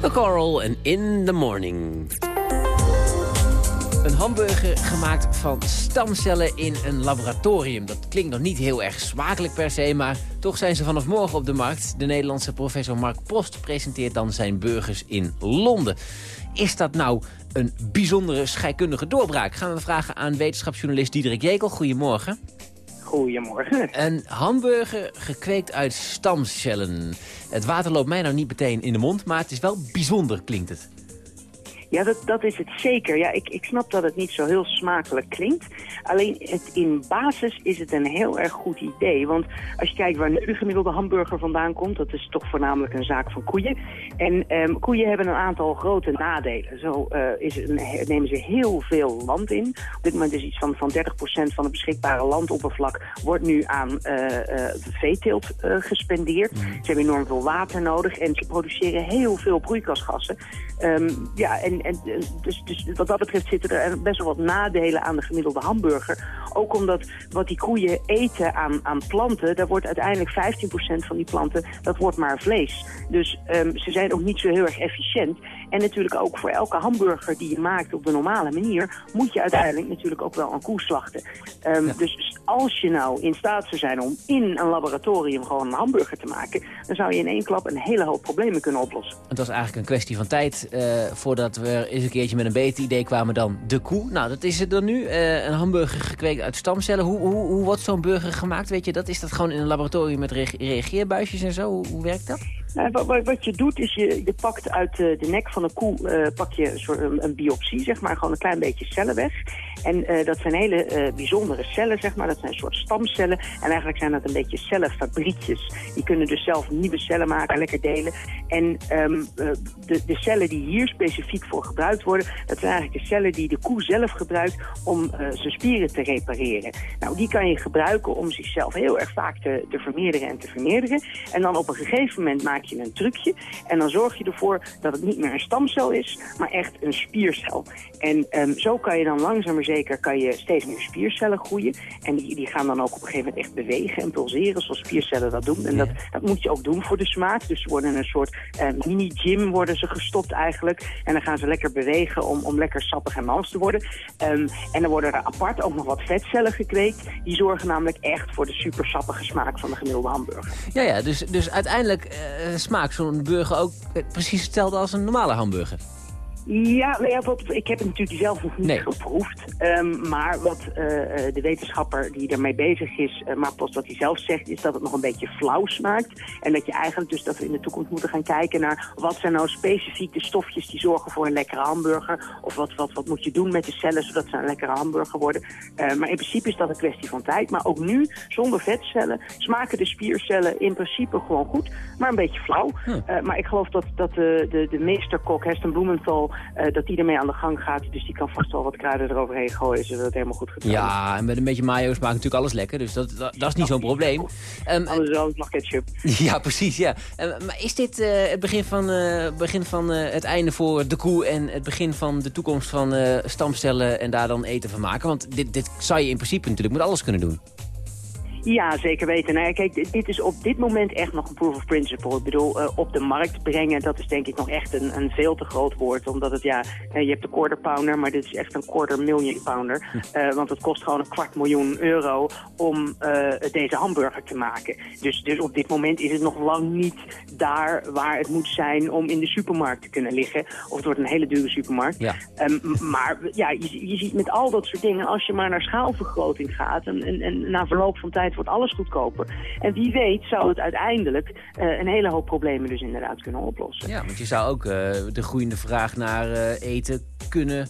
The Coral en In the Morning. Een hamburger gemaakt van stamcellen in een laboratorium. Dat klinkt nog niet heel erg smakelijk per se, maar toch zijn ze vanaf morgen op de markt. De Nederlandse professor Mark Post presenteert dan zijn burgers in Londen. Is dat nou een bijzondere scheikundige doorbraak? Gaan we vragen aan wetenschapsjournalist Diederik Jekel. Goedemorgen. Goedemorgen. Een hamburger gekweekt uit stamcellen. Het water loopt mij nou niet meteen in de mond, maar het is wel bijzonder, klinkt het. Ja, dat, dat is het zeker. Ja, ik, ik snap dat het niet zo heel smakelijk klinkt. Alleen het, in basis is het een heel erg goed idee. Want als je kijkt waar nu de gemiddelde hamburger vandaan komt... dat is toch voornamelijk een zaak van koeien. En ehm, koeien hebben een aantal grote nadelen. Zo eh, is nemen ze heel veel land in. Op dit moment is iets van, van 30% van het beschikbare landoppervlak... wordt nu aan eh, eh, veeteelt gespendeerd. Ze hebben enorm veel water nodig en ze produceren heel veel broeikasgassen. Ehm, ja, en, en dus, dus wat dat betreft zitten er best wel wat nadelen aan de gemiddelde hamburger. Ook omdat wat die koeien eten aan, aan planten, daar wordt uiteindelijk 15% van die planten, dat wordt maar vlees. Dus ehm, ze zijn ook niet zo heel erg efficiënt. En natuurlijk ook voor elke hamburger die je maakt op de normale manier, moet je uiteindelijk natuurlijk ook wel een koe slachten. Ehm, Dus als je nou in staat zou zijn om in een laboratorium gewoon een hamburger te maken, dan zou je in één klap een hele hoop problemen kunnen oplossen. Het was eigenlijk een kwestie van tijd eh, voordat we eens een keertje met een beter idee kwamen dan de koe. Nou, dat is het dan nu. Eh, een hamburger gekweekt uit stamcellen. Hoe, hoe, hoe wordt zo'n burger gemaakt? Weet je, dat is dat gewoon in een laboratorium met re- reageerbuisjes en zo? Hoe, hoe werkt dat? Nou, wat, wat- je doet is je, je pakt uit de, de nek van een koe eh, pak je een, soort, een, biopsie, zeg maar, gewoon een klein beetje cellen weg. En eh, dat zijn hele eh, bijzondere cellen, zeg maar. Dat zijn soort stamcellen. En eigenlijk zijn dat een beetje cellenfabriekjes. Die kunnen dus zelf nieuwe cellen maken, lekker delen. En ehm, eh, de, de cellen die hier specifiek voor gebruikt worden, dat zijn eigenlijk de cellen die de koe zelf gebruikt om eh, zijn spieren te repareren. Nou, die kan je gebruiken om zichzelf heel erg vaak te, te vermeerderen en te vermeerderen. En dan op een gegeven moment maak je een trucje. En dan zorg je ervoor dat het niet meer een stamcel is, maar echt een spiercel. En ehm, zo kan je dan langzaam maar zeker kan je steeds meer spiercellen groeien. En die, die gaan dan ook op een gegeven moment echt bewegen en pulseren zoals spiercellen dat doen. En dat, dat moet je ook doen voor de smaak. Dus ze worden in een soort eh, mini-gym worden ze gestopt eigenlijk. En dan gaan ze lekker bewegen om, om lekker sappig en mals te worden. Ehm, en dan worden er apart ook nog wat vetcellen gekweekt. Die zorgen namelijk echt voor de super sappige smaak van de gemiddelde hamburger. Ja, ja, dus, dus uiteindelijk eh, smaakt zo'n burger ook precies hetzelfde als een normale hamburger. Ja, nou ik heb het natuurlijk zelf nog niet Nee. geproefd. Ehm, maar wat eh, eh, de wetenschapper die ermee bezig is, uh, maar pas wat hij zelf zegt, is dat het nog een beetje flauw smaakt. En dat je eigenlijk dus dat we in de toekomst moeten gaan kijken naar wat zijn nou specifiek de stofjes die zorgen voor een lekkere hamburger. Of wat, wat, wat moet je doen met de cellen zodat ze een lekkere hamburger worden. Eh, maar in principe is dat een kwestie van tijd. Maar ook nu, zonder vetcellen, smaken de spiercellen in principe gewoon goed. Maar een beetje flauw. Eh, maar ik geloof dat, dat de, de, de meesterkok, Heston Blumenthal, eh, dat die ermee aan de gang gaat. Dus die kan vast wel wat kruiden eroverheen gooien, zodat het helemaal goed gaat. Ja, en met een beetje mayo smaakt natuurlijk alles lekker. Dus dat, dat, dat is niet zo'n probleem. Um, Alles wel, nog ketchup. Ja, precies, ja. Uh, maar is dit uh, het begin van, uh, begin van het einde voor de koe... en het begin van de toekomst van stamcellen en daar dan eten van maken? Want dit, dit zou je in principe natuurlijk met alles kunnen doen. Ja, zeker weten. Nou, ja, kijk, dit, dit is op dit moment echt nog een proof of principle. Ik bedoel, uh, op de markt brengen, dat is denk ik nog echt een, een veel te groot woord. Omdat het, ja, uh, je hebt de quarter pounder, maar dit is echt een quarter million pounder. Uh, want het kost gewoon een kwart miljoen euro om deze hamburger te maken. Dus, dus op dit moment is het nog lang niet daar waar het moet zijn om in de supermarkt te kunnen liggen. Of het wordt een hele dure supermarkt. Ja. Um, maar ja, je, je ziet met al dat soort dingen, als je maar naar schaalvergroting gaat en, en, en na verloop van tijd wordt alles goedkoper. En wie weet zou het uiteindelijk uh, een hele hoop problemen dus inderdaad kunnen oplossen. Ja, want je zou ook uh, de groeiende vraag naar uh, eten kunnen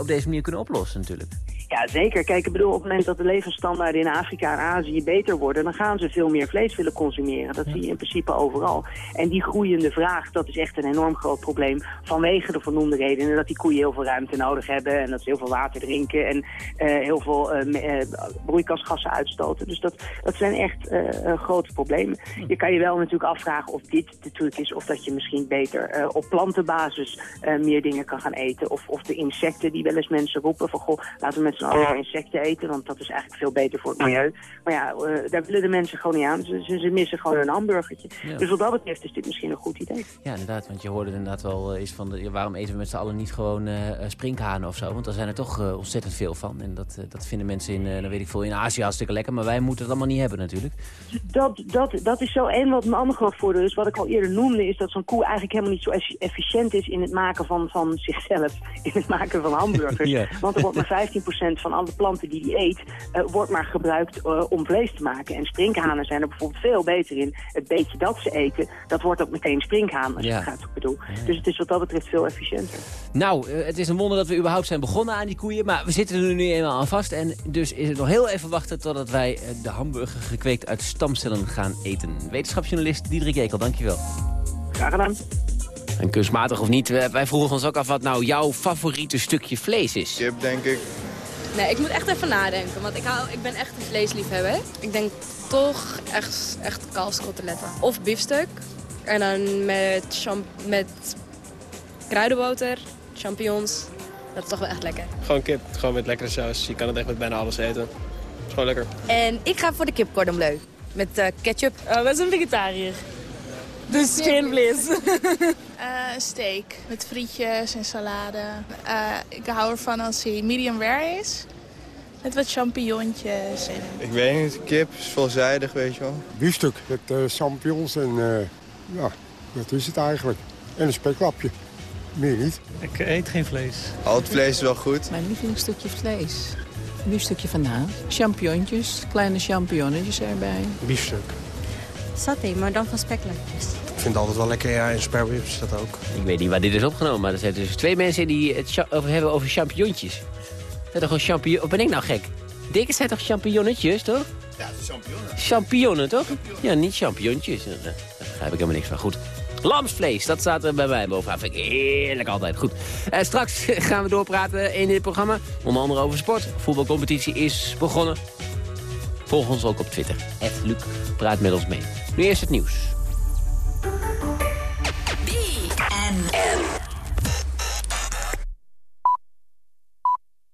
op deze manier kunnen oplossen natuurlijk. Ja, zeker. Kijk, ik bedoel, op het moment dat de levensstandaarden in Afrika en Azië beter worden, dan gaan ze veel meer vlees willen consumeren. Dat zie je in principe overal. En die groeiende vraag, dat is echt een enorm groot probleem vanwege de vernoemde redenen dat die koeien heel veel ruimte nodig hebben en dat ze heel veel water drinken en eh, heel veel uh, broeikasgassen uitstoten. Dus dat, dat zijn echt grote problemen. Je kan je wel natuurlijk afvragen of dit de truc is of dat je misschien beter op plantenbasis meer dingen kan gaan eten. Of, of de insecten die wel eens mensen roepen van goh, laten we met z'n allen insecten eten, want dat is eigenlijk veel beter voor het milieu. Maar ja, uh, daar willen de mensen gewoon niet aan. Ze, ze, ze missen gewoon een hamburgertje. Dus wat dat betreft is dit misschien een goed idee. Ja, inderdaad, want je hoorde inderdaad wel eens van, de, waarom eten we met z'n allen niet gewoon uh, sprinkhanen of zo? Want daar zijn er toch uh, ontzettend veel van. En dat, dat vinden mensen in, dan weet ik veel, in Azië hartstikke lekker, maar wij moeten het allemaal niet hebben natuurlijk. Dat, dat, dat is zo. En wat een ander groot voordeel is, wat ik al eerder noemde, is dat zo'n koe eigenlijk helemaal niet zo efficiënt is in het maken van, van zichzelf, in het maken van hamburgers. ja. Want er wordt maar 15% van alle planten die hij eet, uh, wordt maar gebruikt uh, om vlees te maken. En sprinkhanen zijn er bijvoorbeeld veel beter in. Het beetje dat ze eten, dat wordt ook meteen sprinkhaan, als ja. je gaat bedoel. Ja. Dus het is wat dat betreft veel efficiënter. Nou, uh, het is een wonder dat we überhaupt zijn begonnen aan die koeien, maar we zitten er nu eenmaal aan vast. En dus is het nog heel even wachten totdat wij de hamburger gekweekt uit stamcellen gaan eten. Wetenschapsjournalist Diederik Ekel, dankjewel. Graag gedaan. En kunstmatig of niet, wij vroegen ons ook af wat nou jouw favoriete stukje vlees is. Kip, denk ik. Nee, ik moet echt even nadenken, want ik, hou, ik ben echt een vleesliefhebber. Ik denk toch echt, echt kalfskoteletten. Of biefstuk. En dan met, met kruidenboter, champignons. Dat is toch wel echt lekker. Gewoon kip, gewoon met lekkere saus. Je kan het echt met bijna alles eten. Het is gewoon lekker. En ik ga voor de kip cordon bleu. Met uh, ketchup. Uh, wij zijn vegetariër. Dus geen vlees. Uh, steak met frietjes en salade. Uh, ik hou ervan als hij medium rare is. Met wat champignons. En... Ik weet niet, kip is veelzijdig, weet je wel. Biefstuk met uh, champignons en ja, dat is het eigenlijk. En een speklapje. Meer niet. Ik eet geen vlees. Al het vlees is wel goed. Mijn lievelingsstukje vlees. Een biefstukje vandaan. Champignons, kleine champignonnetjes erbij. Biefstuk. Saté, maar dan van speklapjes. Ik vind het altijd wel lekker, ja, in spare ribs dat ook. Ik weet niet waar dit is opgenomen, maar er zijn dus twee mensen die het over hebben over champignons. Zijn toch gewoon champignon... Of ben ik nou gek? Dikke zijn toch champignonnetjes, toch? Ja, het is champignonnen. Champignonnen, toch? Ja, niet champignons. Daar begrijp ik helemaal niks van. Goed. Lamsvlees, dat staat er bij mij bovenaan. Vind ik heerlijk altijd. Goed. Uh, straks gaan we doorpraten in dit programma. Onder andere over sport. Voetbalcompetitie is begonnen. Volg ons ook op Twitter. Luc, praat met ons mee. Nu eerst het nieuws. B